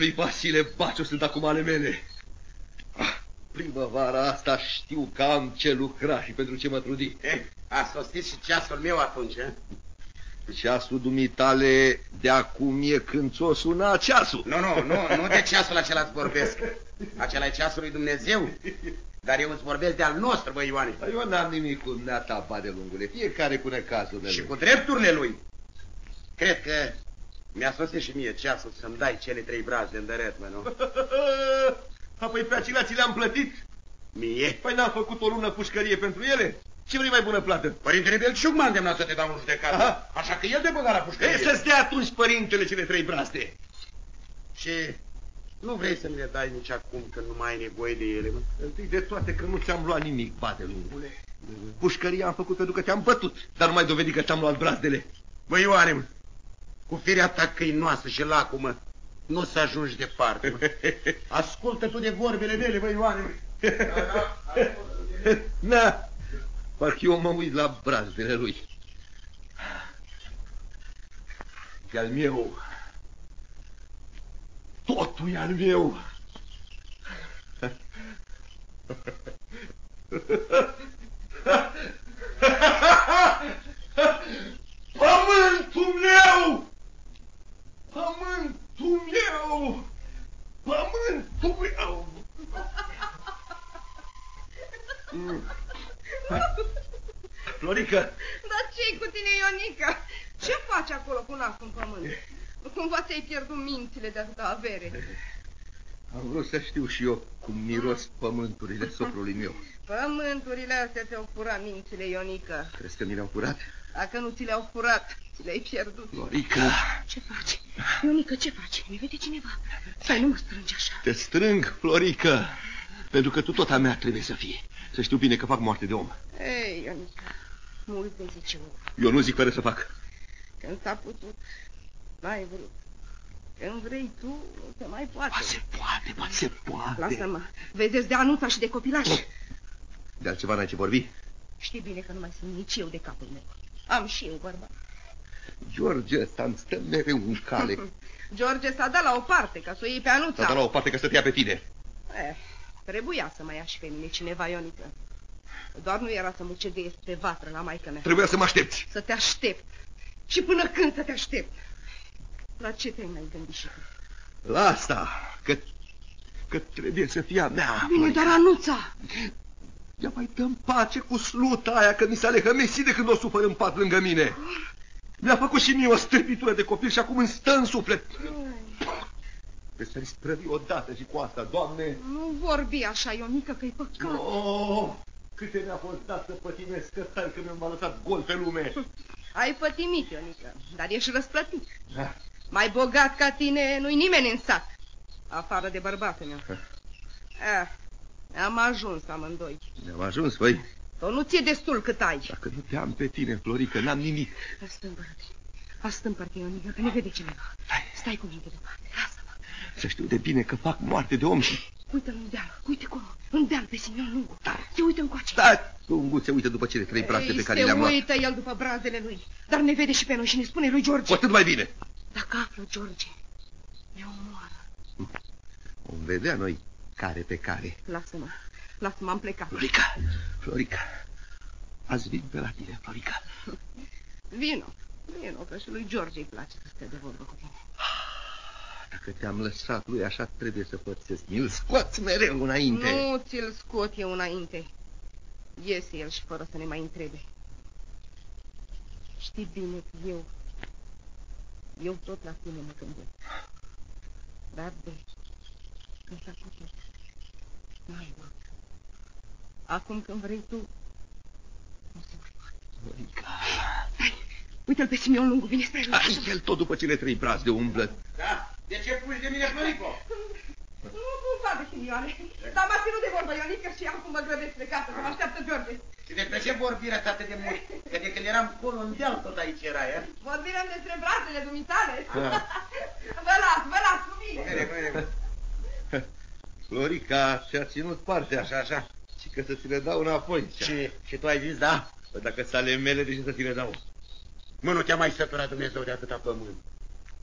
lui Vasile Baciu sunt acum ale mele. Ah, Primăvara asta știu că am ce lucra și pentru ce mă trudi. Eh, a sosit și ceasul meu atunci, eh? Ceasul dumitale de acum e când ți-o suna ceasul. Nu, nu, nu, nu de ceasul acela îți vorbesc. Acela e ceasul lui Dumnezeu. Dar eu îți vorbesc de al nostru, băi Ioane. Dar Eu n-am nimic cu neata ba de lungule. Fiecare cu necazul meu. Și cu drepturile lui. Cred că mi-a sosit și mie ceasul să-mi dai cele trei brazi de îndăret, mă, nu? <laughs> Apoi pe acelea ți le-am plătit. Mie? Păi n-am făcut o lună pușcărie pentru ele? Ce vrei mai bună plată? Părintele Belciuc m-a îndemnat să te dau în judecată. Aha. Așa că el te băga la pușcărie. Ei, să-ți dea atunci părintele cele trei braste. Și nu vrei să mi le dai nici acum când nu mai ai nevoie de ele, mă? Întâi de toate că nu ți-am luat nimic, bate lungule. Pușcăria am făcut pentru că te-am bătut, dar nu mai dovedi că ți-am luat brazdele. Băi, Ioane, mă, cu firea ta câinoasă și lacumă, nu să ajungi departe, mă. <laughs> Ascultă tu de vorbele mele, băi, Ioane, mă. <laughs> Na, parcă eu mă uit la brazdele lui. E al meu. Totul e al meu. <laughs> Pământul meu! Pământul meu! Pământul meu! Mm. Florica, Dar ce cu tine, Ionica? Ce faci acolo cu nasul în pământ? Cumva ți-ai pierdut mințile de atâta avere. am vrut să știu și eu cum miros pământurile socrului meu. Pământurile astea ți-au furat mințile, Ionica. Crezi că mi le-au furat? Dacă nu ți le-au furat, ți le-ai pierdut. Florica, Ce faci? Ionica, ce faci? Ne vede cineva? Stai, nu mă strângi așa. te strâng, Florica, pentru că tu tot a mea trebuie să fie. Să știu bine că fac moarte de om. Ei, Ionica, multe zice eu. Eu nu zic fără să fac. Când s-a putut, n-ai vrut. Când vrei tu, nu se mai poate. Ba se poate, ba se poate. Lasă-mă. Vedeți de anuța și de copilaș. De altceva n-ai ce vorbi? Știi bine că nu mai sunt nici eu de capul meu. Am și eu bărbat. George ăsta îmi stă mereu în cale. <laughs> George s-a dat la o parte ca să o iei pe anuța. S-a dat la o parte că să te ia pe tine. Eh, trebuia să mai ia și pe mine cineva, Ionică. Doar nu era să mă cedezi pe vatră la maică mea. Trebuia să mă aștepți. Să te aștept. Și până când să te aștept? La ce te-ai mai gândit și tu? La asta, că, că trebuie să fie a mea. Bine, Florica. dar anuța. Ia mai dă pace cu sluta aia că mi s-a lehămesit de când o supăr în pat lângă mine. Mi-a făcut și mie o stârpitură de copil și acum îmi stă în suflet. Pe să-i sprăvi odată și cu asta, Doamne. Nu vorbi așa, Ionică, că-i păcat. Oh, câte mi-a fost dat să pătimesc că stai că mi-am lăsat gol pe lume. <laughs> Ai pătimit, Ionică, dar ești răsplătit. Da. Mai bogat ca tine nu-i nimeni în sat, afară de bărbatul meu. Eh, am ajuns amândoi. Ne-am ajuns, băi. Că nu ți-e destul cât ai. Dacă nu te am pe tine, Florică, n-am nimic. Astâmpără-te. Astâmpără-te, Ionică, că ne vede cineva. Stai cu minte departe, lasă-mă. Să știu de bine că fac moarte de om și... Uite-l în deal, uite cum, în deal pe Simeon Lungu. Se uită încoace. Da, Lungu se uită după cele trei braste Ei, pe care se le-am luat. uită el după brazele lui, dar ne vede și pe noi și ne spune lui Cu George. atât mai bine. Dacă află George, ne omoară. Vom vedea noi care pe care. Lasă-mă, lasă-mă, am plecat. Florica, Florica, azi vin pe la tine, Florica. <laughs> Vino, vino, că și lui George îi place să stea de vorbă cu tine. Dacă te-am lăsat lui așa, trebuie să părțesc. Mi-l scoți mereu înainte. Nu ți-l scot eu înainte. Iese el și fără să ne mai întrebe. Știi bine că eu, eu tot la tine mă gândesc. Dar de când s-a putut, n-ai vrut. Acum când vrei tu, nu se mai poate. Florica. Uite-l pe Simeon Lungu, vine spre noi. Ai el tot după cele trei brazi de umblă. Da? De ce pui de mine, Florico? Nu, nu fac Simioane, dar m-a ținut de vorbă Ionica și acum mă grăbesc spre casă, că mă așteaptă George. Și despre ce vorbire atât de mult? Că de când eram colo în deal tot aici era, e? Vorbim despre brațele dumitale. Da. vă las, vă las cu mine. Bine, bine, bine. Florica și-a ținut partea. Așa, așa. Și că să ți le dau înapoi. Și, și tu ai zis, da? Păi dacă sunt ale mele, de ce să ți le dau? Mă, nu te-a mai săturat Dumnezeu de atâta pământ.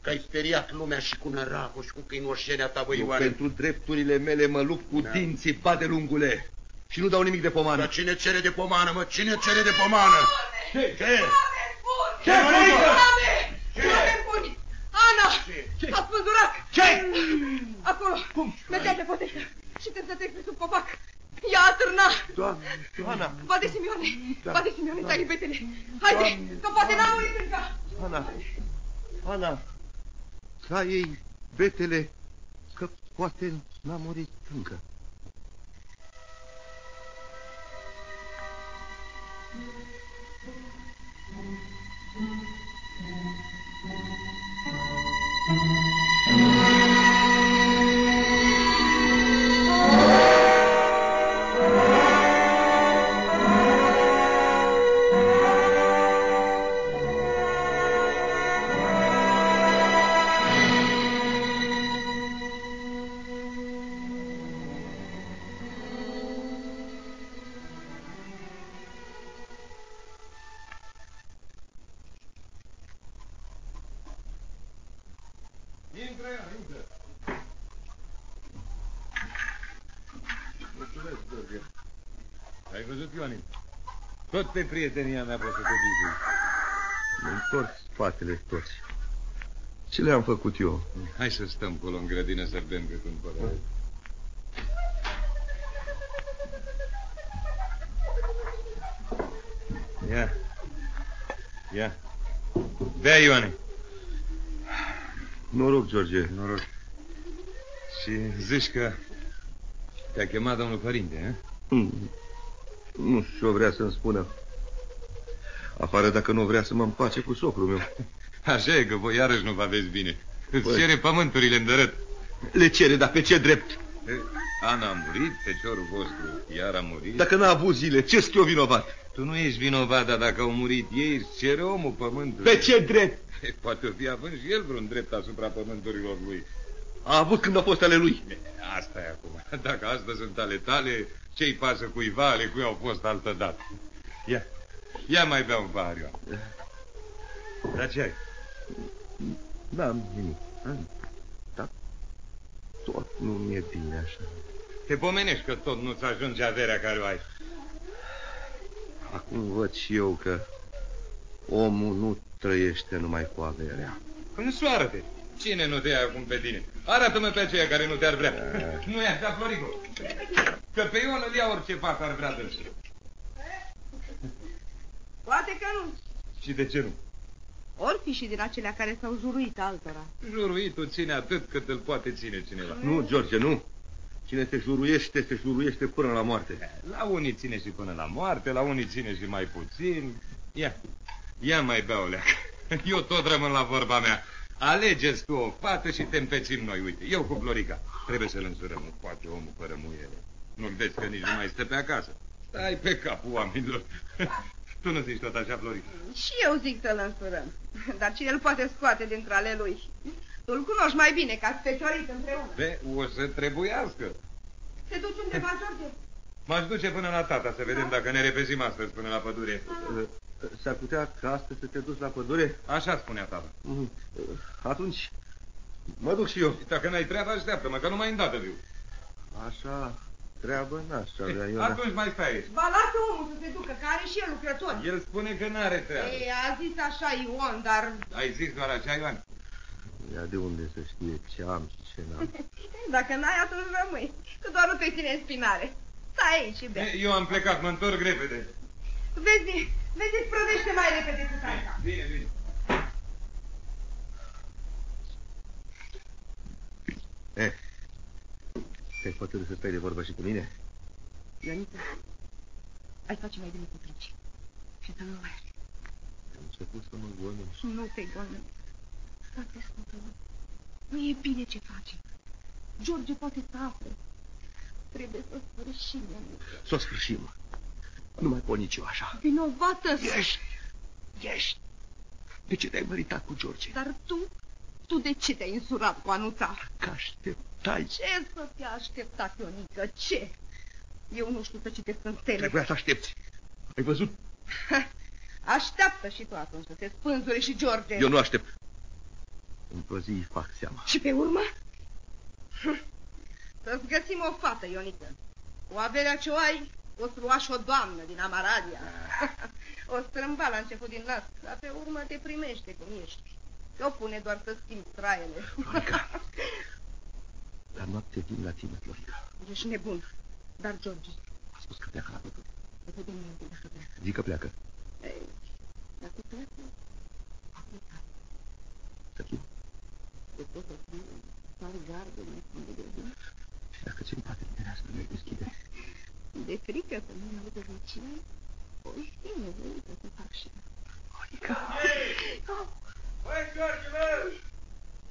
Că ai speriat lumea și cu năracul și cu câinoșenia ta, băi, Eu Ioane. pentru drepturile mele mă lupt cu Da. dinții, ba de lungule. Și nu dau nimic de pomană. Dar cine cere de pomană, mă? Cine cere de pomană? Ce? Ce? Oameni buni! Ce, Florica? Oameni! Oameni buni! Ana! A spânzurat! Ce? Acolo! Cum? Mergea pe potecă și când se trec pe sub copac, ea a târnat! Doamne, Ana, Bate Simioane! Da. Bate Simioane, tai betele! Haide, că poate n-a murit încă! Ana, Ana, ca ei betele, că poate n-a murit încă. Pe prietenia mea poți să te bizui. Mi întorc spatele toți. Ce le-am făcut eu? Hai să stăm acolo în grădină să bem cât un părere. Ia. Ia. Bea, Ioane. Noroc, George. Noroc. Și zici că te-a chemat domnul părinte, eh? Hmm. Nu știu ce vrea să-mi spună. Afară dacă nu vrea să mă împace cu socrul meu. <laughs> Așa e că voi iarăși nu vă aveți bine. Îți Păi. cere pământurile în dărât. Le cere, dar pe ce drept? E, Ana a murit, feciorul vostru iar a murit. Dacă n-a avut zile, ce sunt eu vinovat? Tu nu ești vinovat, dar dacă au murit ei, îți cere omul pământul. Pe ce drept? E, Poate o fi având și el vreun drept asupra pământurilor lui. A avut când a fost ale lui. Asta e acum. Dacă astea sunt ale tale, ce-i pasă cuiva, ale cui au fost altă dată. Ia, ia mai bea un pahar, Ioan. Dar ce ai? N-am nimic. Am. Dar tot nu mi-e bine așa. Te pomenești că tot nu-ți ajunge averea care o ai. Acum văd și eu că omul nu trăiește numai cu averea. Însoară-te. Cine nu te ia acum pe tine? Arată-mă pe aceea care nu te-ar vrea. Nu e așa, Florico? Că pe Ion îl ia orice fată ar vrea dânsul. Poate că nu. Și de ce nu? Ori fi și din acelea care s-au juruit altora. Juruitul ține atât cât îl poate ține cineva. Nu, George, nu. Cine se juruiește, se juruiește până la moarte. La unii ține și până la moarte, la unii ține și mai puțin. Ia, ia mai bea o leacă. <laughs> Eu tot rămân la vorba mea. Alegeți tu o fată și te împețim noi. Uite, eu cu Florica. Trebuie să-l însurăm. Nu poate omul fără muiere. Nu vezi că nici nu mai stă pe acasă. Stai pe capul oamenilor. <laughs> Tu nu zici tot așa, Florica? Și eu zic să-l însurăm. Dar cine îl poate scoate dintre ale lui? Tu-l cunoști mai bine, că ați feciorit împreună. Be, o să trebuiască. Te duci undeva, George? M-aș duce până la tata să vedem dacă ne repezim astăzi până la pădure. S-ar putea ca astăzi să te duci la pădure? Așa spunea tata. Mhm. Atunci mă duc și eu. Dacă n-ai treabă, așteaptă-mă, că nu mai îndată viu. Așa, treabă n-aș avea eu. Atunci mai stai aici. Ba, lasă omul să se ducă, că are și el lucrători. El spune că n-are treabă. Ei, a zis așa Ion, dar Ai zis doar așa, Ioan? Ia de unde să știe ce am și ce n-am. <laughs> dacă n-ai, atunci rămâi. Că doar nu te ține în spinare. Stai aici și bea. Eu am plecat, mă întorc repede. Vezi, Vedeți, prăvește mai repede cu taica. Bine, bine. Eh, te-ai hotărât să stai de vorbă și cu mine? Ionita, ai face mai bine cu pleci. Și să nu mai Am început să mă gonesc. Nu te gonești. State spune Nu e bine ce faci. George poate să afle. Trebuie să sfârșim. Să o sfârșim. Nu mai pot nici eu așa. Vinovată Ești! Ești! De ce te-ai măritat cu George? Dar tu? Tu de ce te-ai însurat cu Anuța? Că așteptai. Ce să te aștepta, Ionică? Ce? Eu nu știu să citesc în stele. Trebuia să aștepți. Ai văzut? Așteaptă și tu atunci să se spânzure și George. Eu nu aștept. Într-o zi își fac seama. Și pe urmă? Să-ți găsim o fată, Ionică. Cu averea ce o ai, o să lua și o doamnă din Amaradia. <laughs> o strâmba la început din nas, dar pe urmă te primește cum ești. O pune doar să schimbi traiele. Florica. La noapte vin la tine, Florica. Ești nebun. Dar George, A spus că pleacă la pădure. să vedem noi dacă pleacă. Zic că pleacă. Ei, dacă pleacă, a plecat. Să fiu. De tot să fiu, stau gardă, mai spune de zi. Și dacă ți-mi poate ferească, nu deschide. De frică să nu audă vecinii, o știu nevoită să fac și eu. Florica. Oh, Băi, George, bă!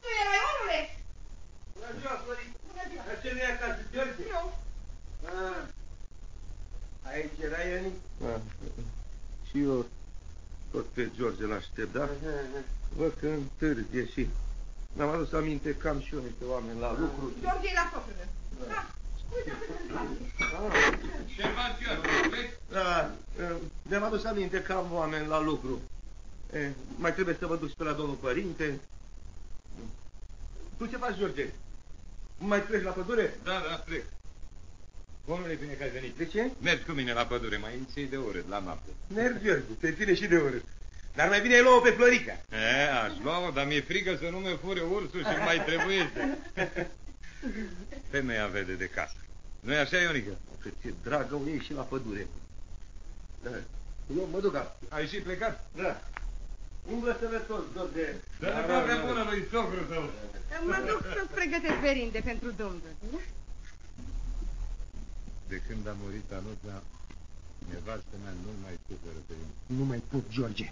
tu erai omule! Bună ziua, Florica! Bună ziua! Dar ce nu e acasă, George? Nu. Ah. Aici era Ionic? Ah, și eu tot pe George l-aștept, da? Văd că întârzie și mi-am adus aminte că am și eu niște oameni la lucru. George e la socră. Da. Uite cât îmi place. Ce faci, George? Da, eh, mi-am adus aminte că am oameni la lucru. Eh, mai trebuie să vă duci pe la domnul părinte. Tu ce faci, George? Mai pleci la pădure? Da, da, plec. Bunule, bine că ai venit. De ce? Mergi cu mine la pădure, mai iniției de urât, la noapte. Mergi, George, te ține și de urât. Dar mai bine ai luat pe Florica. E, aș lua dar mi-e frică să nu mă fure ursul și mai trebuie. <laughs> Femeia vede de casă. nu e așa, Ionică? Cât e dragă o iei și la pădure. Da. Eu mă duc acum. Ai și plecat? Da. Umblă să vezi tot, George. Dă-ne partea bună lui socru tău. Mă duc să-ți pregătesc berinde pentru domnul. De când a murit Anuța, nevastă mea nu mai suferă pe mine. Nu mai pot, George.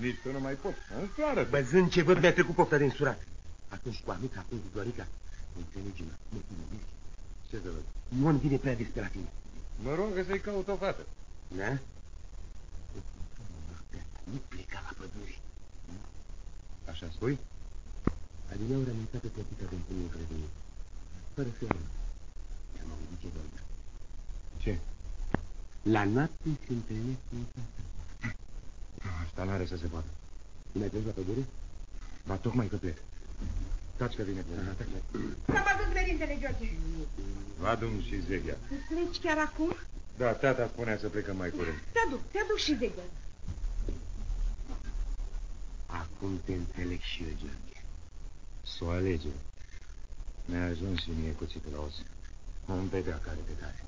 Nici tu nu mai pot. Însoară -te. Văzând ce văd, mi-a trecut pofta din surat. Atunci cu Anuța, acum cu Florica, înțelegi-mă. Nu, nu, nu. Ce să văd? Ion vine prea des pe la tine. Mă rog să-i caut o fată. Da? Nu pleca la pădure. Așa spui? Adineauri am uitat pe pătica din pâine grădinii. Fără să I-am auzit ce doamna. Ce? La noapte se întâlnesc în casă. Asta n-are să se poată. Tu mai pleci la pădure? Ba tocmai că plec. Taci că vine Aha, până. S-a adus berindele, George. Vadum și Zeghea. Îți pleci chiar acum? Da, tata spunea să plecăm mai curând. Te aduc, te aduc și Zegă. Acum te înțeleg și eu, George. Să o alegem. Mi-a ajuns și mie cuțitul la os. Vom vedea care de care.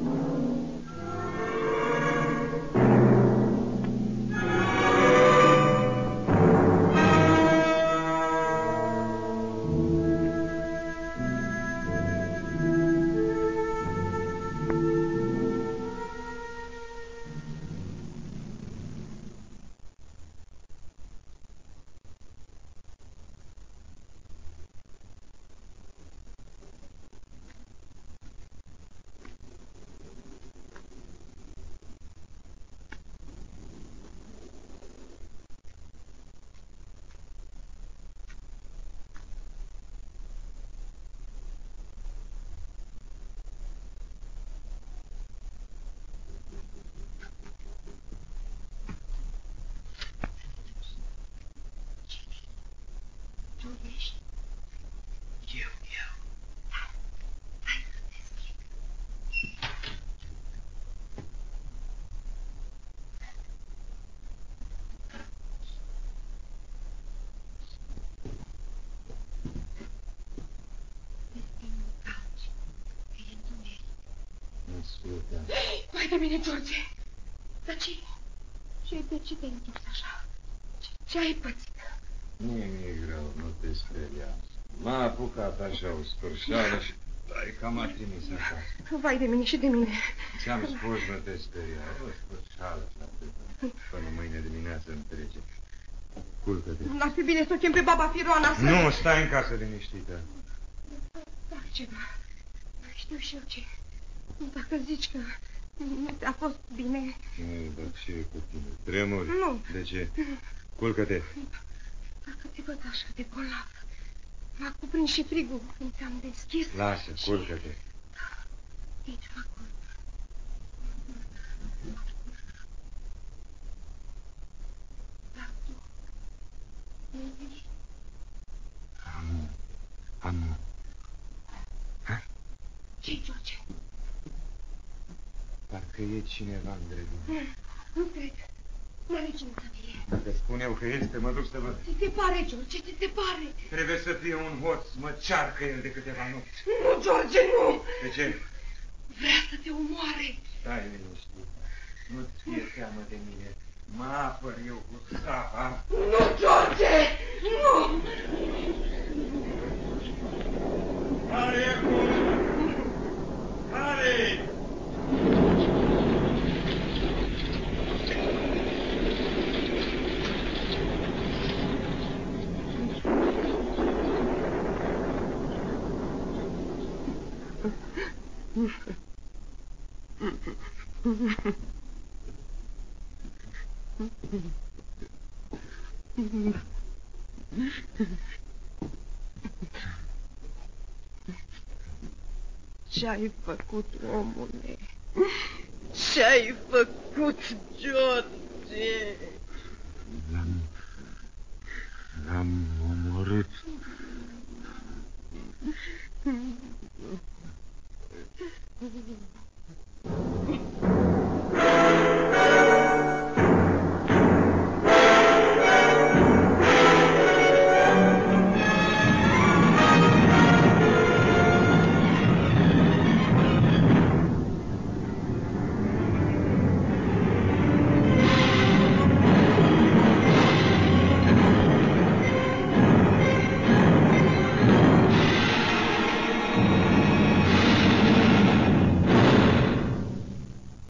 Nu sultă. Vai de mine, George! Dar ce? Ce, de ce te-ai întors așa? Ce, ce ai pățit? Nimic rău, nu te speria. M-a apucat așa o spărșală și ai cam a trimis acasă. Vai de mine și de mine. Ți-am spus, nu te speria. O spărșală și atât. Până mâine dimineață întrege. Culcă-te. N-ar fi bine să o chem pe baba Firoana să... Nu, stai în casă liniștită. Fac ceva. Știu și eu ce. Dacă zici că nu ți-a fost bine... Nu, dar ce e cu tine? Tremuri? Nu. De ce? Culcă-te. Dacă te văd așa de bolnav, m-a cuprins și frigul când ți-am deschis. Lasă, culcă-te. Aici mă culc. Dar tu, nu ești Am, am, ce George? parcă e cineva în dreptul. Nu, nu cred. N-are cine să fie. Dacă spun eu că este, mă duc să văd. Ți se pare, George, ți se pare. Trebuie să fie un hoț, mă cearcă el de câteva nopți. Nu, George, nu! De ce? Vrea să te omoare. Stai liniștit. Nu-ți fie teamă de mine. Mă apăr eu cu sapa. Nu, George! Nu! Care e acolo? Care? <laughs> Ce-ai făcut, omule? Ce-ai făcut, George?